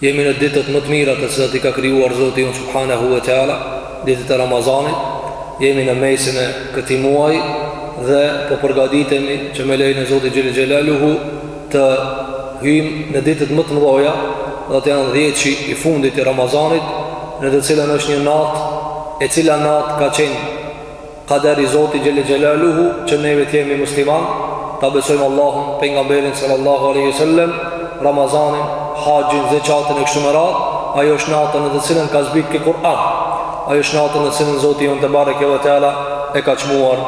Jemi në ditët më të mira të cilat i ka krijuar Zoti ynë Subhanehu ve Teala, ditët e Ramazanit, jemi në mesin e këtij muaji dhe po përgatitemi që me lejnë e Zotit Xhelle Xhelaluhu të hyjmë në ditët më të mëdha, dhe ato janë dhjeçi i fundit i Ramazanit, në të cilën është një natë, e cila natë ka qenë Kader i Zotit Xhelle Xhelaluhu që neve t'jemi musliman, t'a besojmë Allahun, pejgamberin sallallahu aleyhi sallem, Ramazanin, haxhin, zeqatin e kështu me radhë, ajo është nata në të cilën ka zbrit ky Kur'an, ajo është nata në të cilën Zoti jonë tebareke ve teala e ka çmuar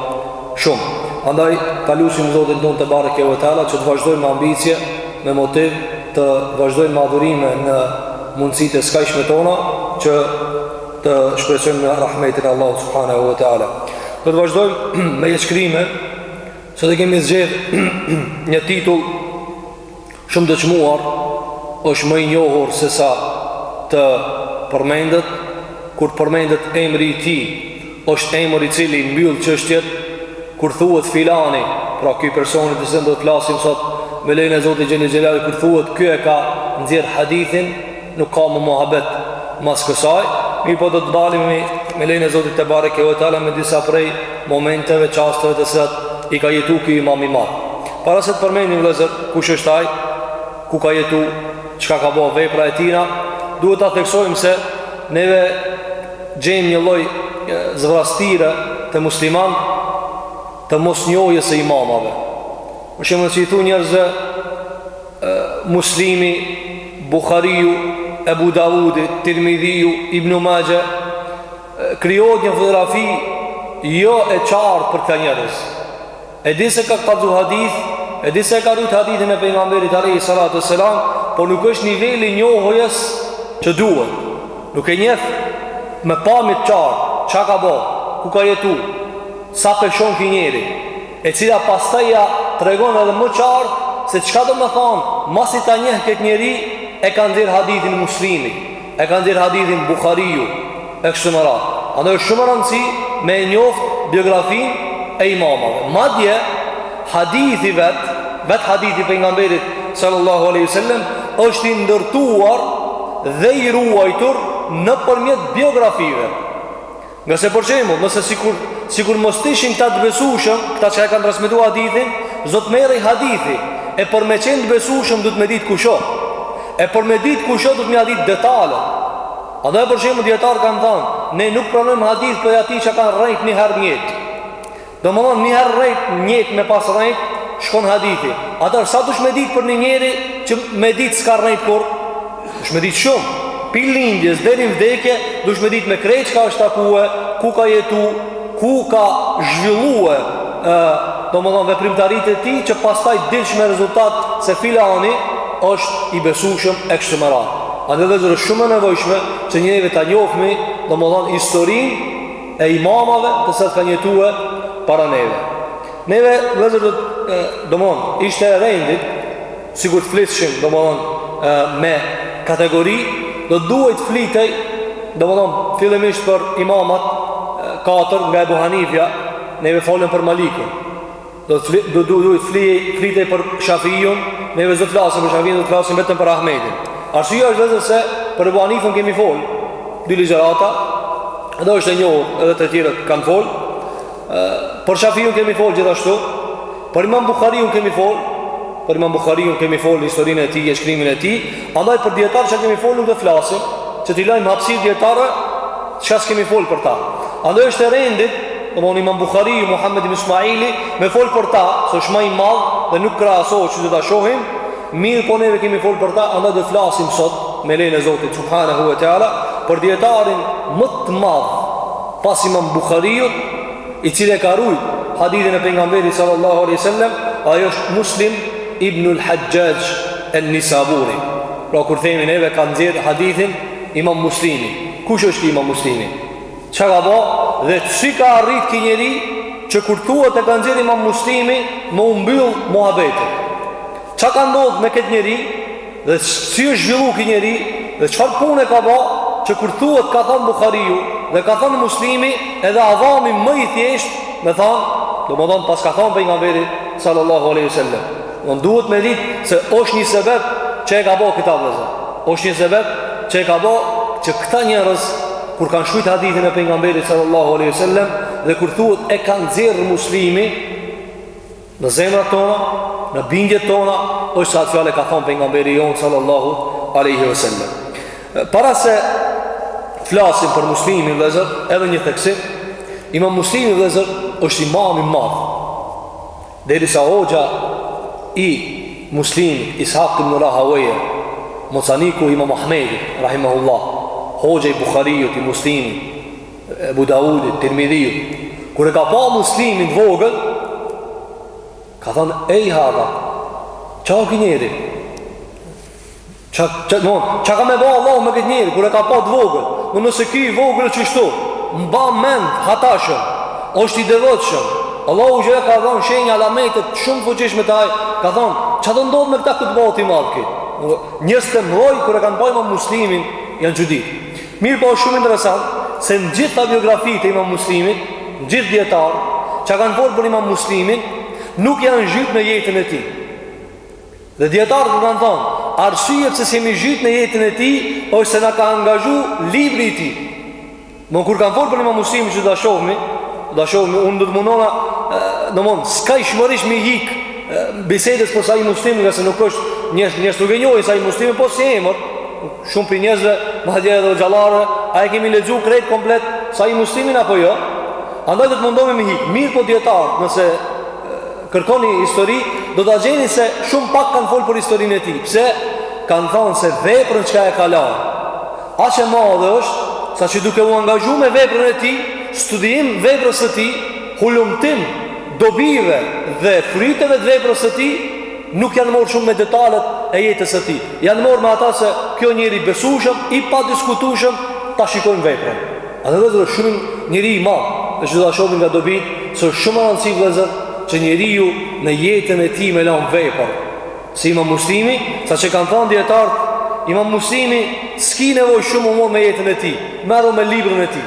shumë. Andaj, ta lusim Zotin tonë tebareke ve teala që të vazhdojmë me ambicie me motiv të vazhdojmë me adhurime në mundësit e skajshme tona që Të shpresojmë në rahmetin e Allahut subhanahu wa ta'ala Do të vazhdojmë me një shkrime Sot e kemi zgjedh një titull Shumë të çmuar është më i njohur se sa të përmendet Kur përmendet emri i tij është emri i cili mbyll çështjet Kur thuhet filani Pra ky personi për të cilin do të flasim sot Me lejnë e Zotit Xhelle Xhelaluhu Kur thuhet ky e ka nxjerr hadithin nuk ka më muhabet mas kësaj, mirë po do të ndalemi me lejnë e Zotit tebareke ve teala me disa prej momenteve, çasteve të cilat i ka jetu ky imam i madh. Para se të përmendim vllezër, kush është aj, ku ka jetu, çka ka bo veprat e tina, duhet ta theksojmë se neve gjejmë një lloj zbrastire te muslimanët të mosnjohjes së imamave. Për shembull nëse i thu njerëzve, Muslimi, Buhariu, Ebu Daudi, Tirmidhiu, Ibnu Maxhe, krijohet një fotografi jo e qartë për këta njerëz. E di se ka kallzu hadith, e di se e ka rujt hadithin e pejgamberit alayhi salatu selam, por nuk është niveli i njohjes që duhet. Nuk e njeh me pamje t'qartë çka ka bo, ku ka jetu, sa peshon ky njeri. e cila pastaj ia tregon edhe më qartë se çka domethanë masi ta njeh këtë njeri e ka nxjerr hadithin Muslimi, e ka nxjerr hadithin Buhariu e kështu me radhë. Andaj është shumë e rëndësishme me e njoftë biografinë e imamave. Madje hadithi vet, vet hadithi i pejgamberit sallallahu alaihi wasallam është i ndërtuar dhe i ruajtur nëpërmjet biografive. Ngase për shembull, nëse sikur sikur mos të ishin këta të besueshëm, këta që e kanë transmetu hadithin, s'do të merrej hadithi. E për me qenë të besueshëm duhet me ditë kush o. E për me ditë kush o duhet me ia ditë detalet. Edhe për shembull dijetarët kanë thanë, ne nuk pranojmë hadith prej atij që ka rrejt një herë një. Domethonë njëherë rrejt njët me pas rrejt Shkon hadithi Atër sa dush me dit për një njeri Që me dit s'ka rrejt kurrë Dush me dit shumë Pi lindjes deri në vdekje Dush me dit me krejt çka është takue Ku ka jetu Ku ka zhvillue e, Domethonë veprimtaritë e tij Që pastaj dilsh me rezultat Se filani është i besushëm e kështu me radhë Andaj vëllezër shumë e nevojshme Që neve ta njofmi Domethonë historinë e imamave të cilët kanë jetue para neve. Neve, vëllezër, domethonë, ishte e rendit, sikur të flitshim, domethonë, me kategori, do të duhej të flitej, domethonë, fillimisht për imamat katër, nga Ebu Hanifja, neve folëm për Malikun, Do të fli, do do do të fli, flitej për Shafiun, neve s'do të flasim për Shafiun, do të flasim vetëm për Ahmedin. Arsyeja është vetëm se për Abu Hanifën kemi fol dy ligjërata, edhe është e njohur, edhe të tjerët kanë fol. Ë për Shafiun kemi fol gjithashtu. Për Imam Buhariun kemi fol, për Imam Buhariun kemi fol historinë e tij, e shkrimin e tij, Andaj për dijetarë që kemi fol nuk do flasim, që t'i lajmë hapësirë dijetarëve, që s'kemi fol për ta. Andaj është e rendit, domthonë Imam Buhariu, Muhammed ibn Ismaili, me fol për ta, se është më i madh dhe nuk krahasohet që do ta shohim, mirëpo neve kemi fol për ta, andaj do të flasim sot me lejen e Zotit subhanahu wa taala për dijetarin më të madh pas Imam Buhariut, i cili e ka rujt hadithin e pejgamberit sallallahu alaihi wasallam, ai është Muslim Ibnul Haxhaxh En Nisaburi Pra kur themi neve ka nxjerr hadithin Imam Muslimi Kush është imam Muslimi? Ça ka bo? Dhe si ka arrit ky njeri Që kur thuhet e ka nxjerr imam Muslimi Me u mbyll muhabeti Ça ka ndodh me këtë njeri? Dhe si është zhvillu ky njeri Dhe çfarë pune ka ba Që kur thuhet ka thonë Buhariu Dhe ka thonë muslimi Edhe avami më i thjesht Me thonë Domethonë paska thonë pejgamberi Sallallahu aleyhi sallam Dhe ne duhet me ditë Se është një sebeb Që e ka ba këta vëllezër është një sebeb Që e ka ba Që këta njerëz Kur kanë shkrujt hadithin e pejgamberit Sallallahu aleyhi sallam Dhe kur thuhet e ka nxjerr muslimi Në zemrat tona, në bindjet tona, është se atë fjalë e ka thonë pejgamberi jonë, sallallahu aleyhi ve sellem. Para se flasim për Muslimin vëllezër, edhe një theksim, imam Muslimi vëllezër është imam i madh. Derisa hoxha i Muslimit, Is'hak ibn Rahaveje, mocaniku i imam Ahmedit, rahimahullah, hoxha i Buhariut, i Muslimit, Ebu Daudit, Tirmidhiut, kur e ka pa Muslimin vogël, ka thonë, ej hadha, ça o ky njeri? Ça, ça, no, ça ka me ba Allahu me këtë njeri, kur e ka pa të vogël? Në nëse ky i vogël qështu, mba mend, hatashëm, është i devotshëm, Allahu xhele ka dhonë shenja, alametet, shumë fuqishme te ai, ka thonë, ça do ndodhë me këta kur të bahet i madh ky? Njerëz të mdhoj, kur e kanë pa imam Muslimin, janë çudit. Mirëpo është shumë interesant se në gjithë ato biografitë e imam Muslimit, në gjithë dijetarët, çka kanë folë për imam Muslimin, nuk janë zhyt në jetën e tij. Dhe dijetarët kanë thonë, arsyet se s'jemi zhyt në jetën e tij, është se na ka angazhu libri i tij. Më kur kanë folë për imam Muslimin që ta shohmi, do ta shohmi, unë do të mundohna, domethonë skajshmërisht me i hikë bisedës për Sahih Muslimin, ngase nuk është njerëz, njerëz nuk e njohin Sahih Muslimin, po si emër, Shumë prej njerëzve, madje edhe hoxhallarëve, a e kemi lexu krejt komplet, Sahih Muslimin apo jo, andaj do të mundohemi me hikë, mirëpo dijetarët, nëse kërkoni histori, do të gjeni se shumë pak kanë folë për historinë e tij, pse kanë thonë se veprën çka e ka lanë, aq e madhe është, sa që duke u angazhu me veprën e tij, studim veprës së tij, hulumtim, dobive dhe fryteve të veprës së tij, Nuk janë morë shumë me detalet e jetës së tij. Janë morë me ata se ky o njeri i besueshëm, i padiskutueshëm, ta shikojmë veprën. Edhe vllezër është shumë njeri i madh, e që do ta shohim nga dobitë, se është shumë me rëndësi vllezër që njeriu në jetën e tij me lanë vepër. Si Imam Muslimi, sa që kanë thënë dijetarët, Imam Muslimi s'ki nevojë shumë m'u morë me jetën e tij, merru me librin e tij.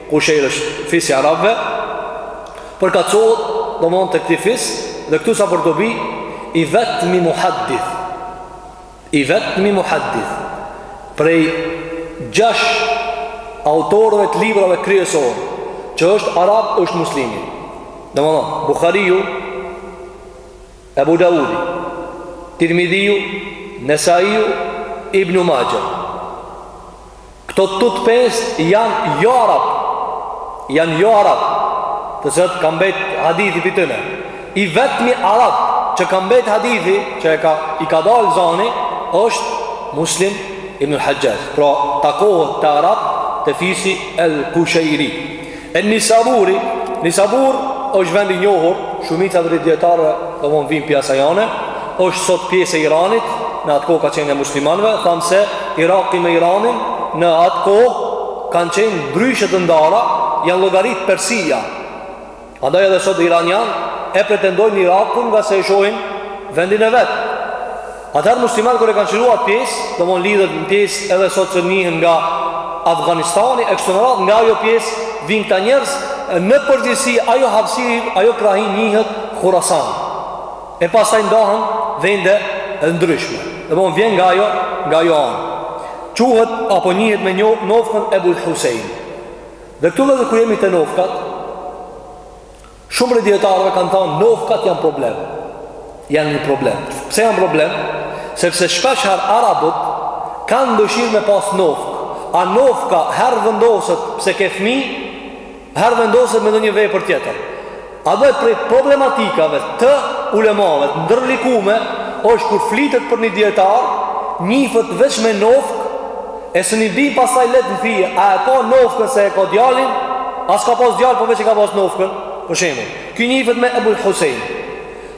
Kushejr është fis i arabëve. Përkatësohet domthon te këtij fis dhe këtu sa për dobi i vetmi muhaddith. I vetmi muhaddith prej gjashtë autorëve të librave kryesorë që është arab është Muslimi. Domthon Buhariu Ebu Davudi Tirmidhiu Nesaiu Ibnu Maxhe Këto tut pesë janë jo arab. Janë jo arab. Të cilët ka mbet hadithi prej tyne. I vetmi arab që ka mbet hadithi që e ka i ka dal zani është Muslim ibn el-Haxhxhaxh. Pra takohet te arabët te fisi el-Kushejri. El Nisaburi, Nisabur është vend i njohur, shumica e dijetarëve domethonë vijnë prej asaj ane, është sot pjesë e Iranit, në atë kohë ka qenë e muslimanëve, thamë se Iraki me Iranin në atë kohë kanë qenë ndryshe të ndara, janë llogarit Persia. Andaj edhe sot iranianët e pretendojnë Irakun ngase e shohin vendin e vet. Atëherë muslimanët kur e kanë çliruar pjesë, domthon lidhet me pjesë edhe sot që njihen nga Afganistani e kështu me radhë, nga ajo pjesë vin këta njerëz në përgjithësi ajo hapësirë, ajo krahinë njihet Khurasan. E pastaj ndahen vende e ndryshme. Domthon vjen nga ajo, nga ajo anë. Quhet apo njihet me një Nofkën Ebul Husein. Dhe këtu edhe kur jemi te Nofkat, Shumë prej dietarëve kanë thënë nofkat janë problem. Janë një problem. Pse janë problem? Sepse shpeshherë arabët kanë dëshirë me pas nofkë. A nofka herë vendoset pse ke fmi, herë vendoset me ndonjë vepër tjetër. Andaj prej problematikave të ulemave të ndërlikume është kur flitet për një dietar, njifet veç me nofkë E se ni din pastaj letë n'fije A e ka nofkën se e ka djalin A s'ka pas djal po veç e ka pas nofkën Për shembull Ky njifet me Ebul Husein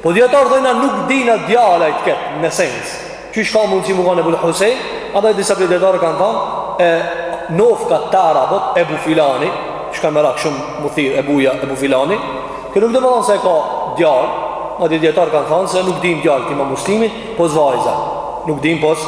Po dijetarë thojnë nuk dimë djal ai të ketë Në sens Qysh ka mundsi mu kanë Ebul Husein Andaj disa prej dijetarëve kanë thanë E nofka te arabët Ebu Filani Ka merak shumë mu thirr Ebuja Ebu Filani Kjo nuk domethanë se e ka djal Madje dijetarë kanë thanë se nuk dimë djal t'Imam Muslimit Pos vajza Nuk dimë pos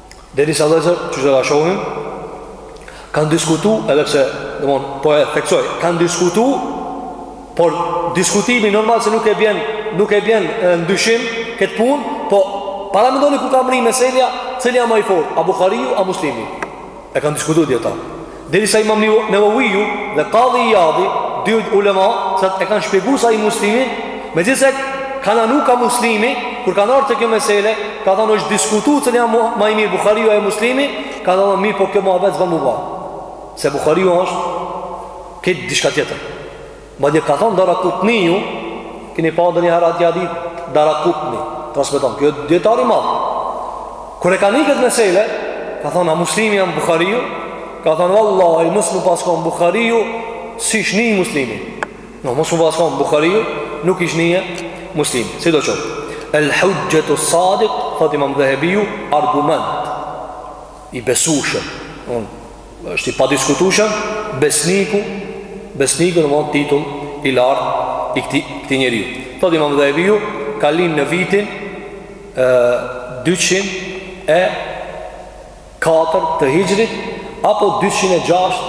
Derisa vllezër, që që ta shohim, kanë diskutu, edhe pse, domethonë, po e theksoj, kanë diskutu, por diskutimi normal se nuk e bjen, nuk e bjen në dyshim këtë punë, po paramendoni ku ka mrri meselja, cili a ma i fort, a Bukhariu, a Muslimi, e kanë diskutu dijetarët. Derisa Imam Neveviu dhe Kadhi Iyadi, dy ulema, se e kanë shpjegu Sahih Muslimin, megjithëse kanë anu ka Muslimi, kur kanë ardh te kjo mesele, ka thënë është diskutu cili a ma i mirë Buhariu a Muslimi, ka thënë mirëpo kjo muhabet s'ban mu ba. Se Buhariu është këtë diçka tjetër. Madje ka thënë Darakutniu, keni pa ndonjë herë atë hadith Darakutni, transmeton. Ky është dijetar i madh. Kur e kanë vet këtë mesele, ka thënë Muslimi a Buhariu, ka thënë vallahi mos me pas kon Buhariu s'ish ni Muslimi. No mos me pas kon Buhariu, nuk ish ni Muslimi. Sido të thotë? El hujjatu sadiq, thotë Imam Dhahabiu, argument i besueshëm. Është i padiskutueshëm besniku, besniku domthon titull i lartë i këtij këtij njeriu. Thotë Imam Dhahabiu, ka lind në vitin ë 200 e 4 të Hijrit apo 206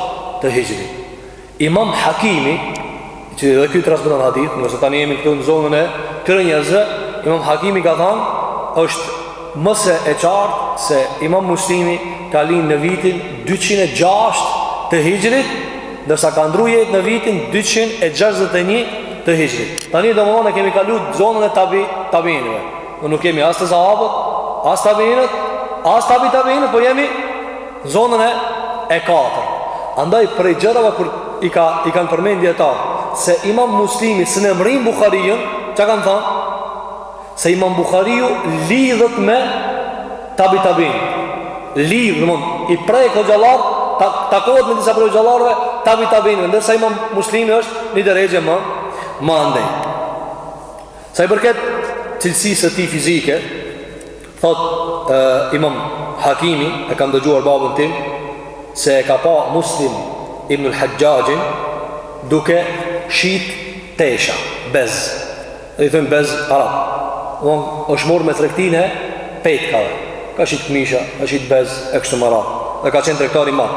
të Hijrit. Imam Hakimi, që edhe ky transmeton hadith, ndërsa tani jemi këtu në zonën e këtyre njerëzve, Imam Hakimi ka thënë, është më se e qartë se Imam Muslimi ka lind në vitin 206 të Hixhrit, ndërsa ka ndrru jetë në vitin 261 të Hixhrit. Tani domthonë kemi kalu zonën e tabi tabiinëve. Ne nuk jemi as te sahabët, as tabiinët, as tabi tabiinët, po jemi Zonën e e katër. Andaj prej gjërave kur i ka i kanë përmend dijetarët se Imam Muslimi s'un e mrrin Buhariun, çka kanë thënë? Se Imam Buhariu lidhet me Tabi Tabiin. Lidh, domethënë i prek hoxhallarët, ta, takohet me disa prej hoxhallarëve Tabi Tabiin, ndërsa Imam Muslimi është një derexhe më ma andej. Sa i përket cilësisë së tij fizike, Thot e, imam Hakimi e kam dëgjuar babën tim se e ka pa Muslim ibn al-Hajjajin duke shit tesha, bez. Dhe i thojnë bez arabët. Domethënë është marrë me tregtinë e petkave. Ka shit këmisha, ka shit bez e kështu me radhë. Dhe ka qenë tregtar i madh.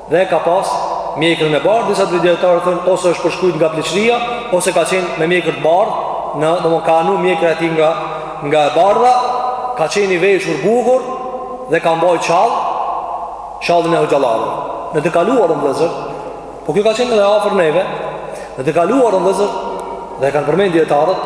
Dhe ka pas mjekrën e bardhë, disa prej dijetarëve thonë, ose është përshkujt nga pleqëria, ose ka qenë me mjekër të bardhë, domethënë ka anu mjekra e tij nga, nga e bardha, ka qenë i veshur bukur dhe ka mbajt shall, shallin e hoxhallarëve. Në të kaluarën vëllezër, po kjo ka qenë edhe afër neve, në të kaluarën vëllezër, dhe e kanë përmend dijetarët,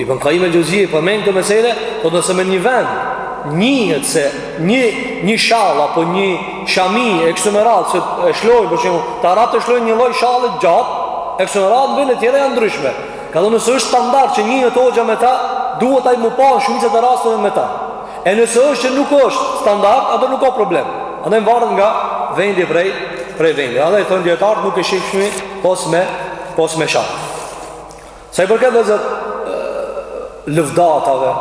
Ibn Kajim el Xhevzije i përmend këto mesele, po nëse me një vend, njihet se një, një shall apo një shami e kështu me radhë, se e shlojnë, për shembull, te arabët e shlojnë një lloj shalli t'gjatë, e kështu me radhë, vende tjera janë t'ndryshme. Ka dhe nëse është standard që njihet hoxha me ta, duhet ai m'u pa në shumicën e rasteve me ta. E nëse është që nuk është standard, atëherë nuk ka problem. Andaj mvaret nga vendi prej, prej vendi. Andaj thonë dijetarët nuk e shifshmi pos me, pos me shall. Sa i përket vëllezër lëvdatave,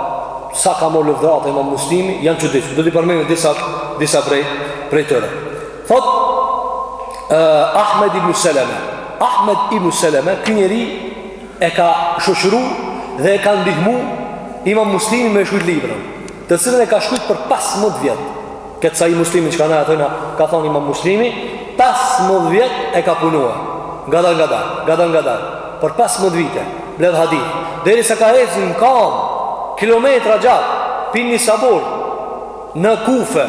sa ka marrë lëvdata imam muslimi, janë çudi, do t'i përmendim disa, disa prej, prej tyre. Thot, uh, Ahmed ibn Seleme, Ahmed ibn Seleme, ky njeri e ka shoqëru dhe e ka ndihmu imam muslimin me shkrujt librin, të cilën e ka shkrujt për 15 vjetë. Këtë Sahih Muslimin çka na i thojna ka thanë imam muslimi, 15 vjet e ka punuar. Gadal, gadal, gadal, gadal. Për 15 vite, mbledh hadithe. Derisa ka ecë në kam, kilometra gjatë, prej Nejsabur, në kufe,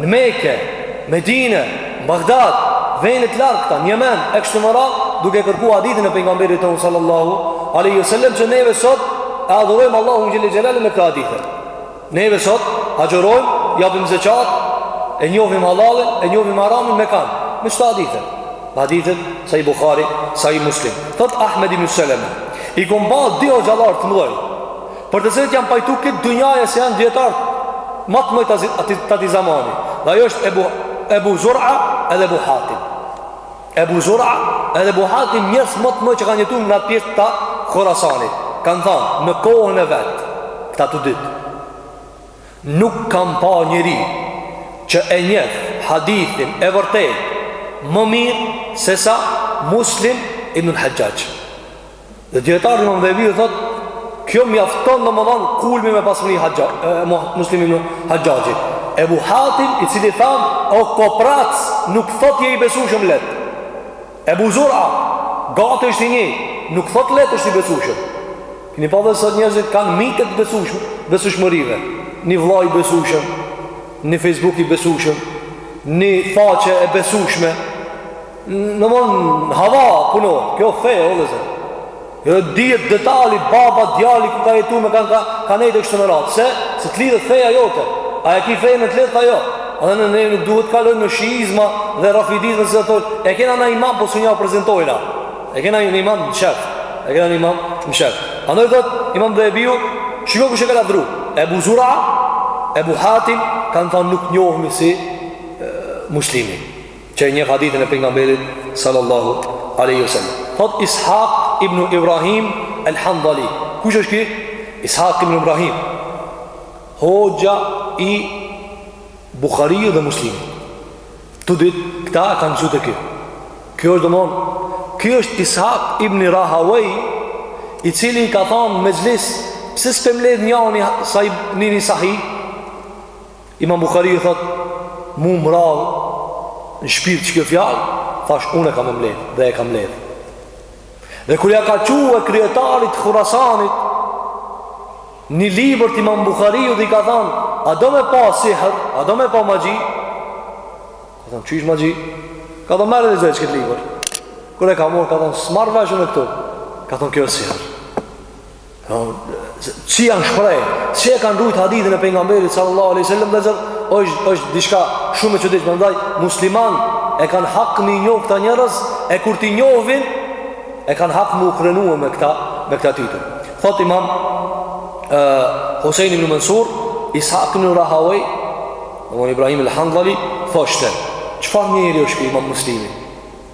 në meke, medine, në Bagdad, vendet e largta, n'Jemen, e kështu me radhë, duke kërku hadithin e pejgamberit tonë sallallahu alejhi ue selem që neve sot, e adhurojmë Allahun xhele xhelaluhu me këto hadithe. Neve sot agjërojmë, japim zeqat, e njohim halalin, e njohim haramin me kanë. Me qëto hadithet? Me hadithet Sahih Bukhari, Sahih Muslim. Thot Ahmed ibn Seleme, i kom pa dy hoxhallarë të mdhej, për të cilët janë pajtu krejt dunjaja se janë dijetarët ma të mdhejt atij, atij, atij zamani. Dhe ajo është Ebu, Ebu Zura edhe Ebu Hatim. Ebu Zura edhe Ebu Hatim njerëz ma të mdhej që kanë jetu në atë pjesë të Khorasanit. Kanë thanë, në kohën e vetë, këta të dytë, nuk kam pa njeri që e njeh hadithin e vërtetë më mirë se sa Muslim ibnul Haxhaxh. Dhe dijetar Nedeviu thot Kjo mjafton domethanë kulmi me pas Ibni Haxha, e, Muslim ibn Haxhaxhit Ebu Hatim i cili thamë O koprrac nuk thot je i besushëm lehtë Ebu Zura Gati është i njëjtë Nuk thot lehtë është i besushëm Keni pa edhe sot njerëzit kanë mitet besushëm Besushmërive Një vlla i besushëm Një Facebook i besushëm Një faqe e besushme Domethanë hava puno, kjo fe o vllezër. Jo dhe dihet detali, baba, djali, ku ka jetu me kanë ka, ka nejtë e kështu me radhë. Se, se të lidhet feja jote. A e ki fenë të lidhtë a jo. A edhe ne nuk duhet kalojmë në shiizma dhe rafidizma se të thojnë. E kena ni imam, po s'jau prezentojna. E kena ni imam në qëtë. E kena ni imam në qëtë. A thot imam Dhehebiu, që jo kështë e ka ladru. Ebu Zura, Ebu Hatim, kanë thonë nuk njohim si e, Muslimin. Që e njeh hadithin e pejgamberit Sallallahu aleyhi wa sallam Thot Ishaq ibn Ibrahim El Handali Kush është ki? Ishaq ibn Ibrahim Hoxha i Bukhariut dhe Muslimit Të dytë, këta e kanë mësu te ki Kjo është domethanë Ki është Ishaq ibn Rahawaj I cili ka thonë n'mexhlis Pse s'pe mledh njani sahih, njëri sahih Imam Buhariu thot, mu m'ra në shpirt qikjo fjalë, thash unë e kam me mbledh dhe e ka mbledh. Dhe kur ja ka çue kryetarit Khurasanit ni libër të Imam Buhariut dhe i ka thënë, a do me pa sihr, a do me pa magji? Ka thënë, qysh magji? Ka thënë, merre lexoje këtë libër. Kur e ka marrë, ka thënë, s'marr vesh sen këtu. Ka thënë, kjo është sihr. Si janë shpreh Si e kanë rujt hadithin e pejgamberit Sallallahu aleyhi sallam vllezër është, është diçka shumë e çuditshme Prandaj muslimanët e kanë hak me i njoh këta njerëz E kur t'i njohin E kanë hak me u krenua me këta Me këta tituj Thot imam uh, Hosein ibn Mansur Ishaq ibn Rahaway domethanë Ibrahim al-Handali Thoshte Çfarë njeri është ki imam Muslimi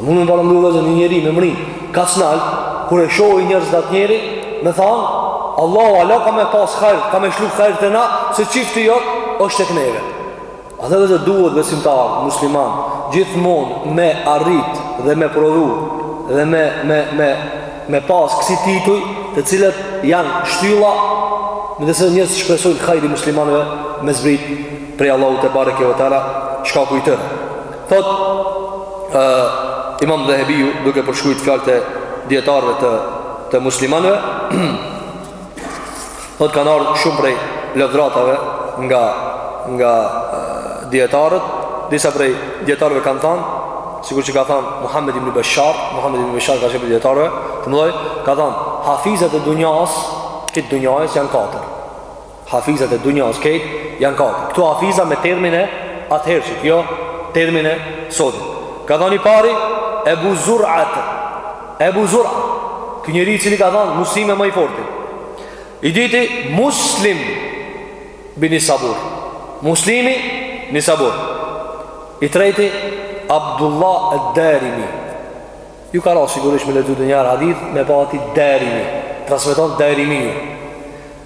A mund me paramendu një njeri me mrri, kah s'nal, kur e shohin njerëz atë njeri, me thanë, Allahu ala ka me pas hajr, ka me shlu hajr të na, se qifti jot, është tek neve. A dhe vetë duhet besimtari, musliman, gjithmonë me arrit dhe me prodhu, dhe me, me, me, me pas kësi tituj, të cilët janë shtylla, me dhe se njësë shpresojnë hajri muslimanëve, me zbrit prej Allahu tebareke ve teala, shka kujtërë. Thotë Imam Dhehebiu duke përshkrujt fjalët e dietarëve të të muslimanëve thotë kanë ardhë shumë prej lëvdatave nga nga dietarët disa prej dietarëve kanë thanë sikur që ka thanë Muhammed ibn Beshar Muhammed ibn Beshar ka qenë prej dietarëve të mëdhej ka thanë hafizat e dunjas kësaj dunjas janë katër Hafizat e dunjas kejt janë katër. Këto hafiza me termin e atëhershit, jo termin e sotit. Ka thanë i pari Ebu Zur'a. Ebu Zur'a. Ky njeri i cili ka thanë Muslimi më i forti. I dyti Muslim bi Nisabur. Muslimi bi Nisabur. I treti Abdullah ad-Darimi. Ju ka ra sigurisht me lexu ndonjë hadith me pa aty Darimi. Transmeton Darimiu.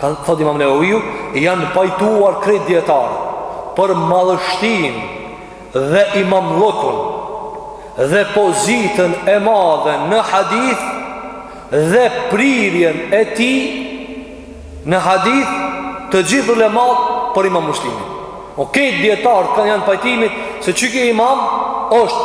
Ka thotë Imam Neveviu, janë pajtuar krejt dijetarët për madhështinë dhe imamllëkun dhe pozitën e madhe në hadith dhe prirjen e tij në hadith të gjithë ulemat për Imam Muslimin. Po këta dijetarët kanë janë pajtimit se që ky imam është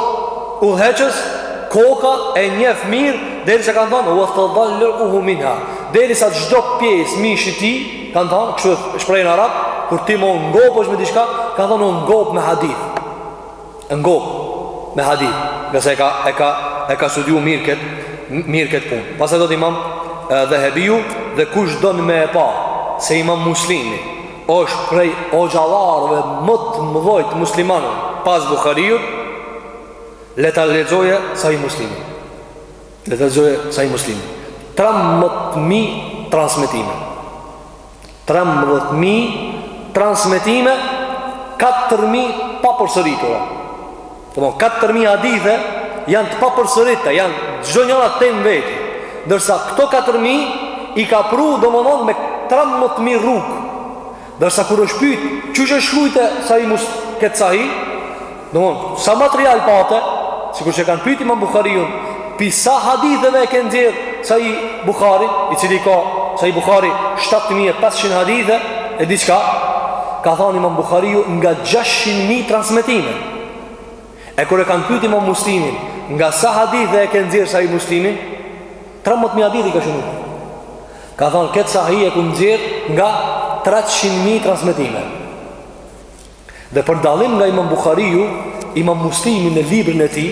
udheqës koka e njef mirë deri se kanë thonë ue tedal-luhu minha deri sa çdo pjesë mishi tij kanë thonë kështu e shprehin arabët kur ti me u ngopë është me diçka kanë thonë u ngopë me hadith e ngopë me hadith nga se e ka, e ka, e ka studiu mirë këtë mirë këtë punë pastaj thotë imam dhehebiu dhe kush don me e pa se imam muslimi Është prej hoxhallarëve më të mëdhoj t'muslimanëve pas Buhariut. Le ta lexojë Sahih Muslimin. Le ta lexojë Sahih Muslimin. 13000 transmetime. 13000 transmetime 4000 pa përsëritura. Domethonë, 4.000 hadithe janë të papërsëritura, janë çdo njëra temë veti. Ndërsa këto 4.000 i ka pru domethonë me 13.000 rrugë. Ndërsa kur është pytë, qysh e shkrujte Sahih Mus këtë Sahih? Domethonë, sa material pate, sikur që kanë pytë Imam Bukhariun, pi sa haditheve e ke nxjerrë Sahih Bukharin, i cili i ka Sahih Bukhari 7.500 hadithe, e diçka, ka thanë Imam Bukhariu nga 600.000 transmetime. E kur e kanë pyet Imam Muslimin, nga sa hadithe e ke nxjerr Sahih Muslimin? 13000 hadithe ka shënu. Ka thënë këtë sahih e kam nxjerr nga 300000 transmetime. Dhe për dallim nga Imam Buhariu, Imam Muslimi në librin e tij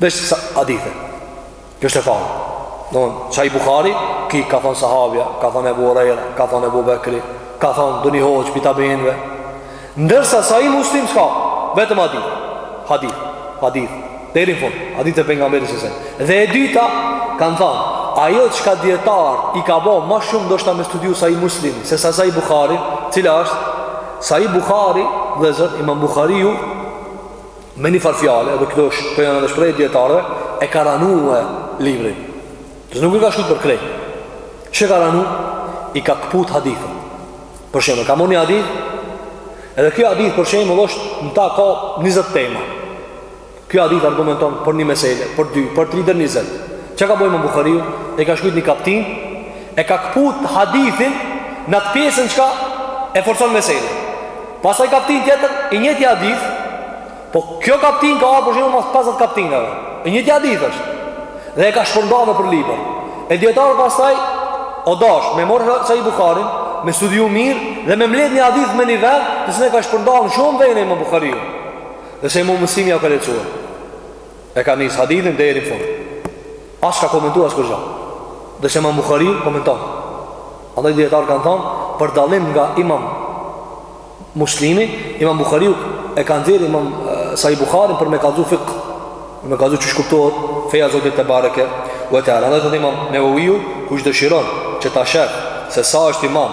Veç disa hadithe. Kjo është e para. Në Sahih Buhari, ki ka thon sahabia, ka thon Ebu Hurejra, ka thon Ebu Bekri, ka thon ndonji hoxhë pi tabiinve. Ndërsa Sahih Muslim s'ka, vetëm hadith. Hadith, hadith. Deri n'fund, hadithe t'Pejgamberit alejhi selam. Dhe e dyta kan thon, ajo çka dijetarët i ka bo ma shumë ndoshta me studiu Sahih Muslim, se sa Sahih Buhari, cila është Sahih Buhari, vëllezër Imam Buhariu Me një farë fjale, edhe këto është për janë edhe shprehje t'dijetarëve, e ka ranu e librin. Dhe nuk e ka shkrujt për krejt. Qysh e ka ranu, i ka këput hadithet. Për shembull, ka marr ni hadith, edhe kjo hadith për shembull, edhe është në ta ka 20 tema. Kjo hadith argumenton për një mesele, për dy, për tri deri 20. Çka ka bo Imam Buhariu, e ka shkrujt një kaptinë, E ka këput hadithin në atë pjesën çka e forcon meselen. Pastaj kaptinën tjetër, i njëjti hadith, po kjo kaptinë ka ardh për shembull mas 50 kaptinave. I njëjti hadith është. Dhe e ka shpërnda nëpër libër. E dijetarët pastaj, u dasht, me marr Sahih Buharin, me studiu mirë, dhe me mledh një hadith në një vend, se e ka shpërnda në shumë vene Imam Buhariu. Ndërsa Imam Muslimi ja ka lehtësu. E ka nis hadithin deri në fund. As ka komentu as kurrgja. Ndërsa Imam Buhariu komenton. Andaj dijetarët kan thon për dallim nga Imam Muslimi, Imam Buhariu e ka nxjerr Imam Sahih Buharin për me kallzu fikh. Me kallzu qysh kuptohet feja e Zotit tebareke ue teala. Andaj thot Imam Neveviu kush dëshiron që ta shef se sa është Imam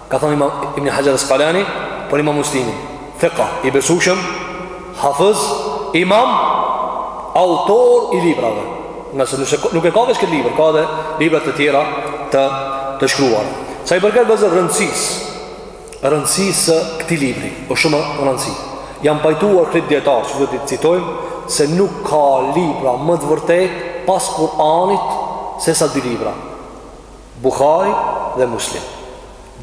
Ka thonë imam Ibn Haxher Askalani Për imam Muslimin Thika i besushëm Hafiz Imam Autor i librave Ngase nuk, nuk e ka veç këtë libër Ka dhe libra të tjera të, të shkruar Sa i përket vëllezër rëndësisë Rëndësisë së këtij libri O shumë rëndësi Janë pajtuar krejt dijetarët Që do t'i citojmë Se nuk ka libra më të vërtetë Pas Kur'anit Se sa dy libra Buhari dhe Muslim.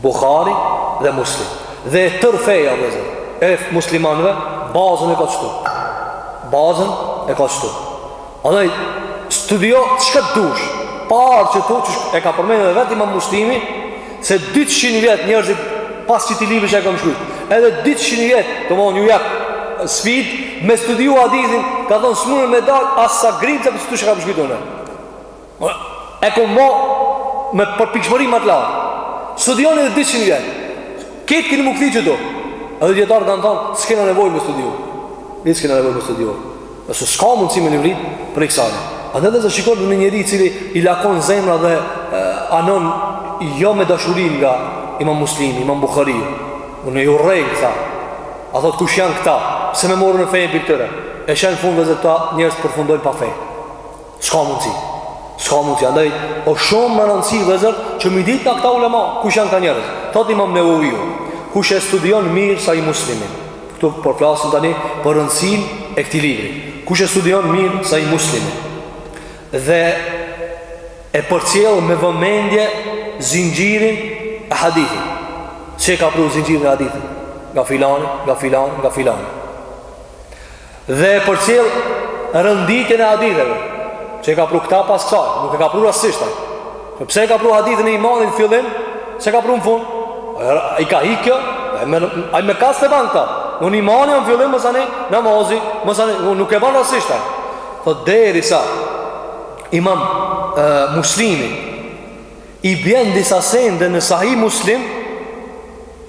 Buhari dhe Muslim. Dhe e tërë feja, vëllezër, e muslimanëve, bazën e ka qëtu. Bazën e ka qëtu. Andaj, studio, çka të dush. Por qëtu, që e ka përmend dhe vetë imam Muslimi, se 200 vjet njerëzit pas qëtij libri që e kam shkrujt. Edhe 200 vjet, domethonë ju jap sfidë me studiu hadithin ka thonë s'munden me dalë as sa grima prej qëtu çka kam shkrujt unë E kom bo me përpikshmëri më të lartë. Studioni edhe 200 vjet. Ket keni me kthy qitu. Edhe dijetarë kanë thonë, s'kena nevoj me studiu. Ne s'kena nevoj me studiu. E se s'ka mundësi me mbrri prej kësane. A vllezër shikon një njeri cili i lakon zemra dhe e, anon jo me dashuri nga imam muslimi, imam buhari. Unë i urrej këta. A thotë kush janë këta, pse me morë ne fe prej tyre. E sheh në fund vllezër këta njerëz përfundojnë pa fe. S'ka mundësi. S'ka mundësi. Andaj, o shumë me rëndësi vllezër, që m'i ditë na këta ulema, kush janë kta njerëz. Thot imam Neveviu, kush e studion mirë Sahih Muslimin. Këtu po flasim tani për rëndësinë e këtij libri. Kush e studion mirë Sahih Muslimin. Dhe e përcjell me vëmendje zinxhirin e hadithit. Si e ka pru zinxhirin e hadithit. Nga filani, nga filani, nga filani. Dhe e përcjell renditjen e haditheve pse e ka pru këta pas kësaj, nuk e ka pru rastisht. Po pse e ka pru hadithin e imanit në fillim, s'e ka pru në fund? A i ka hikm kjo, ai me kast e ban këta. Imani në fillim mastani namazi, mastani nuk e ban rastisht. Thot derisa Imam uh, Muslimi i bjen disa sende në Sahih Muslim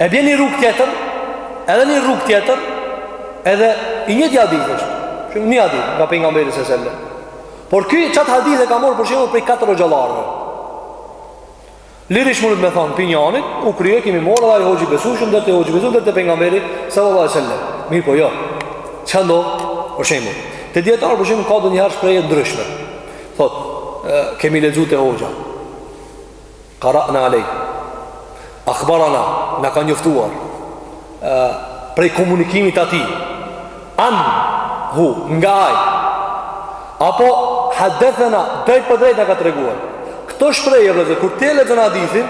E bje një rrug tjetër Edhe një rrug tjetër Edhe i një tja ditë është Shumë një ditë nga për nga mberi se selle Por këj qatë hadith e ka morë për shumë për i katër o gjallarëve Lirish mërët me thonë për një anit U krye kemi morë dhe i hoqë i besu shumë Dhe të hoqë i besu dhe të për nga mberi Se dhe dhe selle Mirë po jo Qa ndo për shumë Të djetarë për shumë ka dhe njëherë shpreje ndryshme Thot Kemi lezu të hoqëa Qara'na alejh. Akhbarana, na ka njoftuar prej komunikimit të atij. An hu nga ai. Apo haddathana drejtpërdrejt na ka treguar. Këto shprehje vëllezër kur ti lexon hadithin,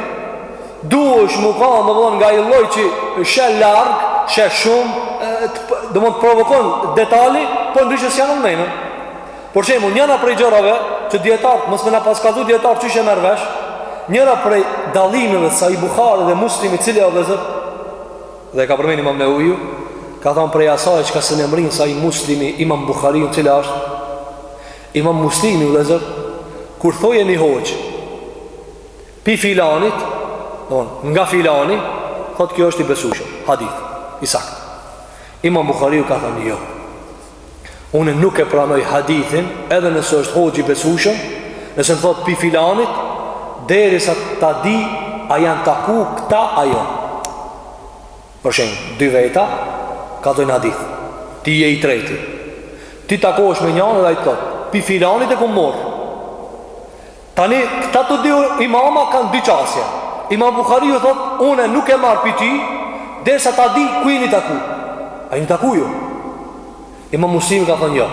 duhesh me kan domethonë nga ai lloj që sheh larg, sheh shumë, do mund të provokon detali, po ndryshe s'ja nxen menja. Për shembull, njëra prej gjërave që dijetarët mos me na pas kallzu dijetarët qysh e merr vesh, njëra prej dallimeve Sahih Buhari dhe Muslimi cila a vllezër dhe e ka përmendur Imam Neveviu, ka thënë prej asaj çka s'e mbrrin Sahih Muslimi Imam Buhariun cila është Imam Muslimi vllezër kur thojke një hoxh pi filanit, don, nga filani, thotë kjo është i besueshëm. Hadith i saktë. Imam Buhariu ka thënë jo. Unë nuk e pranoj hadithin Edhe nëse është hoxhë i besueshëm Nëse më thotë pi filanit Derisa ta di A janë taku këta a jo Për shembull Dy veta Kallzojnë hadith Ti je i treti Ti takohesh me njanin dhe ai të thotë Pi filanit e kom marrë Tani, këta të dy imama kanë dy qasje. Imam Buhariu thotë, unë nuk e marr pi ti, derisa ta di ku jeni taku. A jeni taku ju? Imam Muslimi ka thonë jo.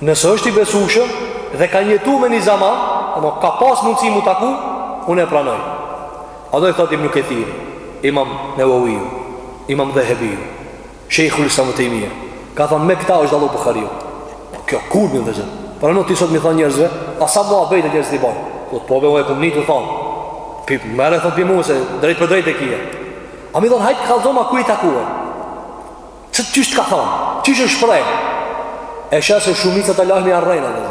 Nëse është i besueshëm dhe kanë jetu me një zaman, ama kanë pas mundësi m'u taku, unë e pranoj. Andaj thotë Ibnu Kethiri, imam Neveviu, imam Dhehebiu. Shejhul Islam ibn Tejmije ka thënë me këtë është dallu Buhariu. Po kjo kurrë nuk dëgjon. Provo ti sot me i thon njerëzve, a sa mua bëj të njerëz të bën. Po të po bëjë komunit u thon. Po m'rren thot ti mua se drejtpërdrejt e ke. A me i thon hajt kallzoma ku e takove. Çë ti s'ka thon. Ti je shpreh. E sheh se shumica te lajmi arrejnë atë.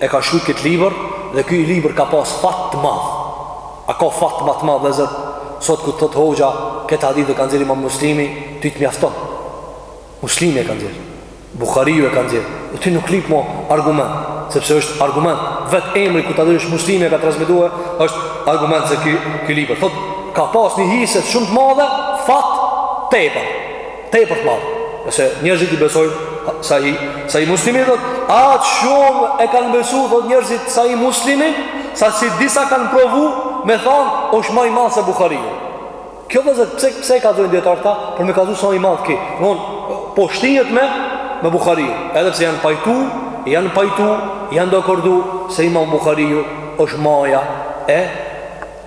e ka shkru këtë libër dhe ky libër ka pas fat të madh. A ka fat më të madh vëllazër? Sot kur thot hoxha këtë hadith e ka nxjerrë Imam Muslimi, ti të mjafton. Muslimi e ka nxjerrë. Buhariu e ka nxjerrë. Dhe ti nuk lyp mo argument, sepse është argument vet emri kur ta dëgjosh Muslimi e ka transmetu, është argument se ky ky libër thot ka pas një hise shumë të madhe fat tepër. Tepër të madh. Nëse njerëzit i besojnë Sahih Sahih Muslimit thot aq shumë e kanë besu thot njerëzit Sahih Muslimin, sa që disa kanë provu me thon është ma i madh se Buhariu. Kjo vllezër pse pse kallzojnë dijetarët a për me kallzu sa i madh ky. Domethon po shtyhet me me Buhariu, edhe pse janë pajtu, janë pajtu, janë dakordu se Imam Buhariu është maja e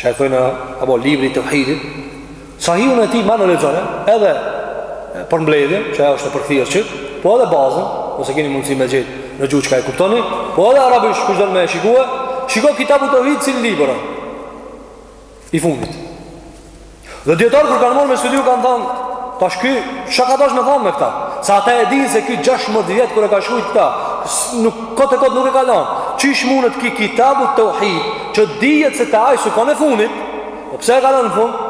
që e thojnë apo libri i teuhidit Sahihun e tij vëllezër lexojeni edhe përmbledhjen që është e përkthyer shqip po edhe bazën nëse keni mundësi me gjet në gjuhë çka e kuptoni po edhe arabisht kush doni me e shiku shiko Kitabu Teuhid cili libër i fundit Dhe dijetarët kur kanë marrë me studiu kanë thanë, tash ky, çka dasht me thanë me këta? Se ata e dinë se ky gjashtëmbëdhjetë vjet e ka shkrujt këta, nuk, kot së koti nuk e ka lanë. Qysh mundet ky Kitabu Teuhid, që dihet se te ai s'u kon në fund, o po pse e ka lanë në fund?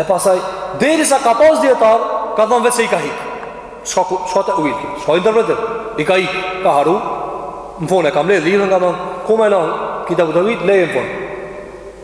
E pasaj, derisa ka pas dijetarë, kanë thanë vetëm se i ka hikë. Ska, ska të ujtë, ska interpretit, i ka hikë, ka haru, në fund e ka mbledh librin, ka thanë, ku me lanë, Kitabu Teuhid, leje në fund.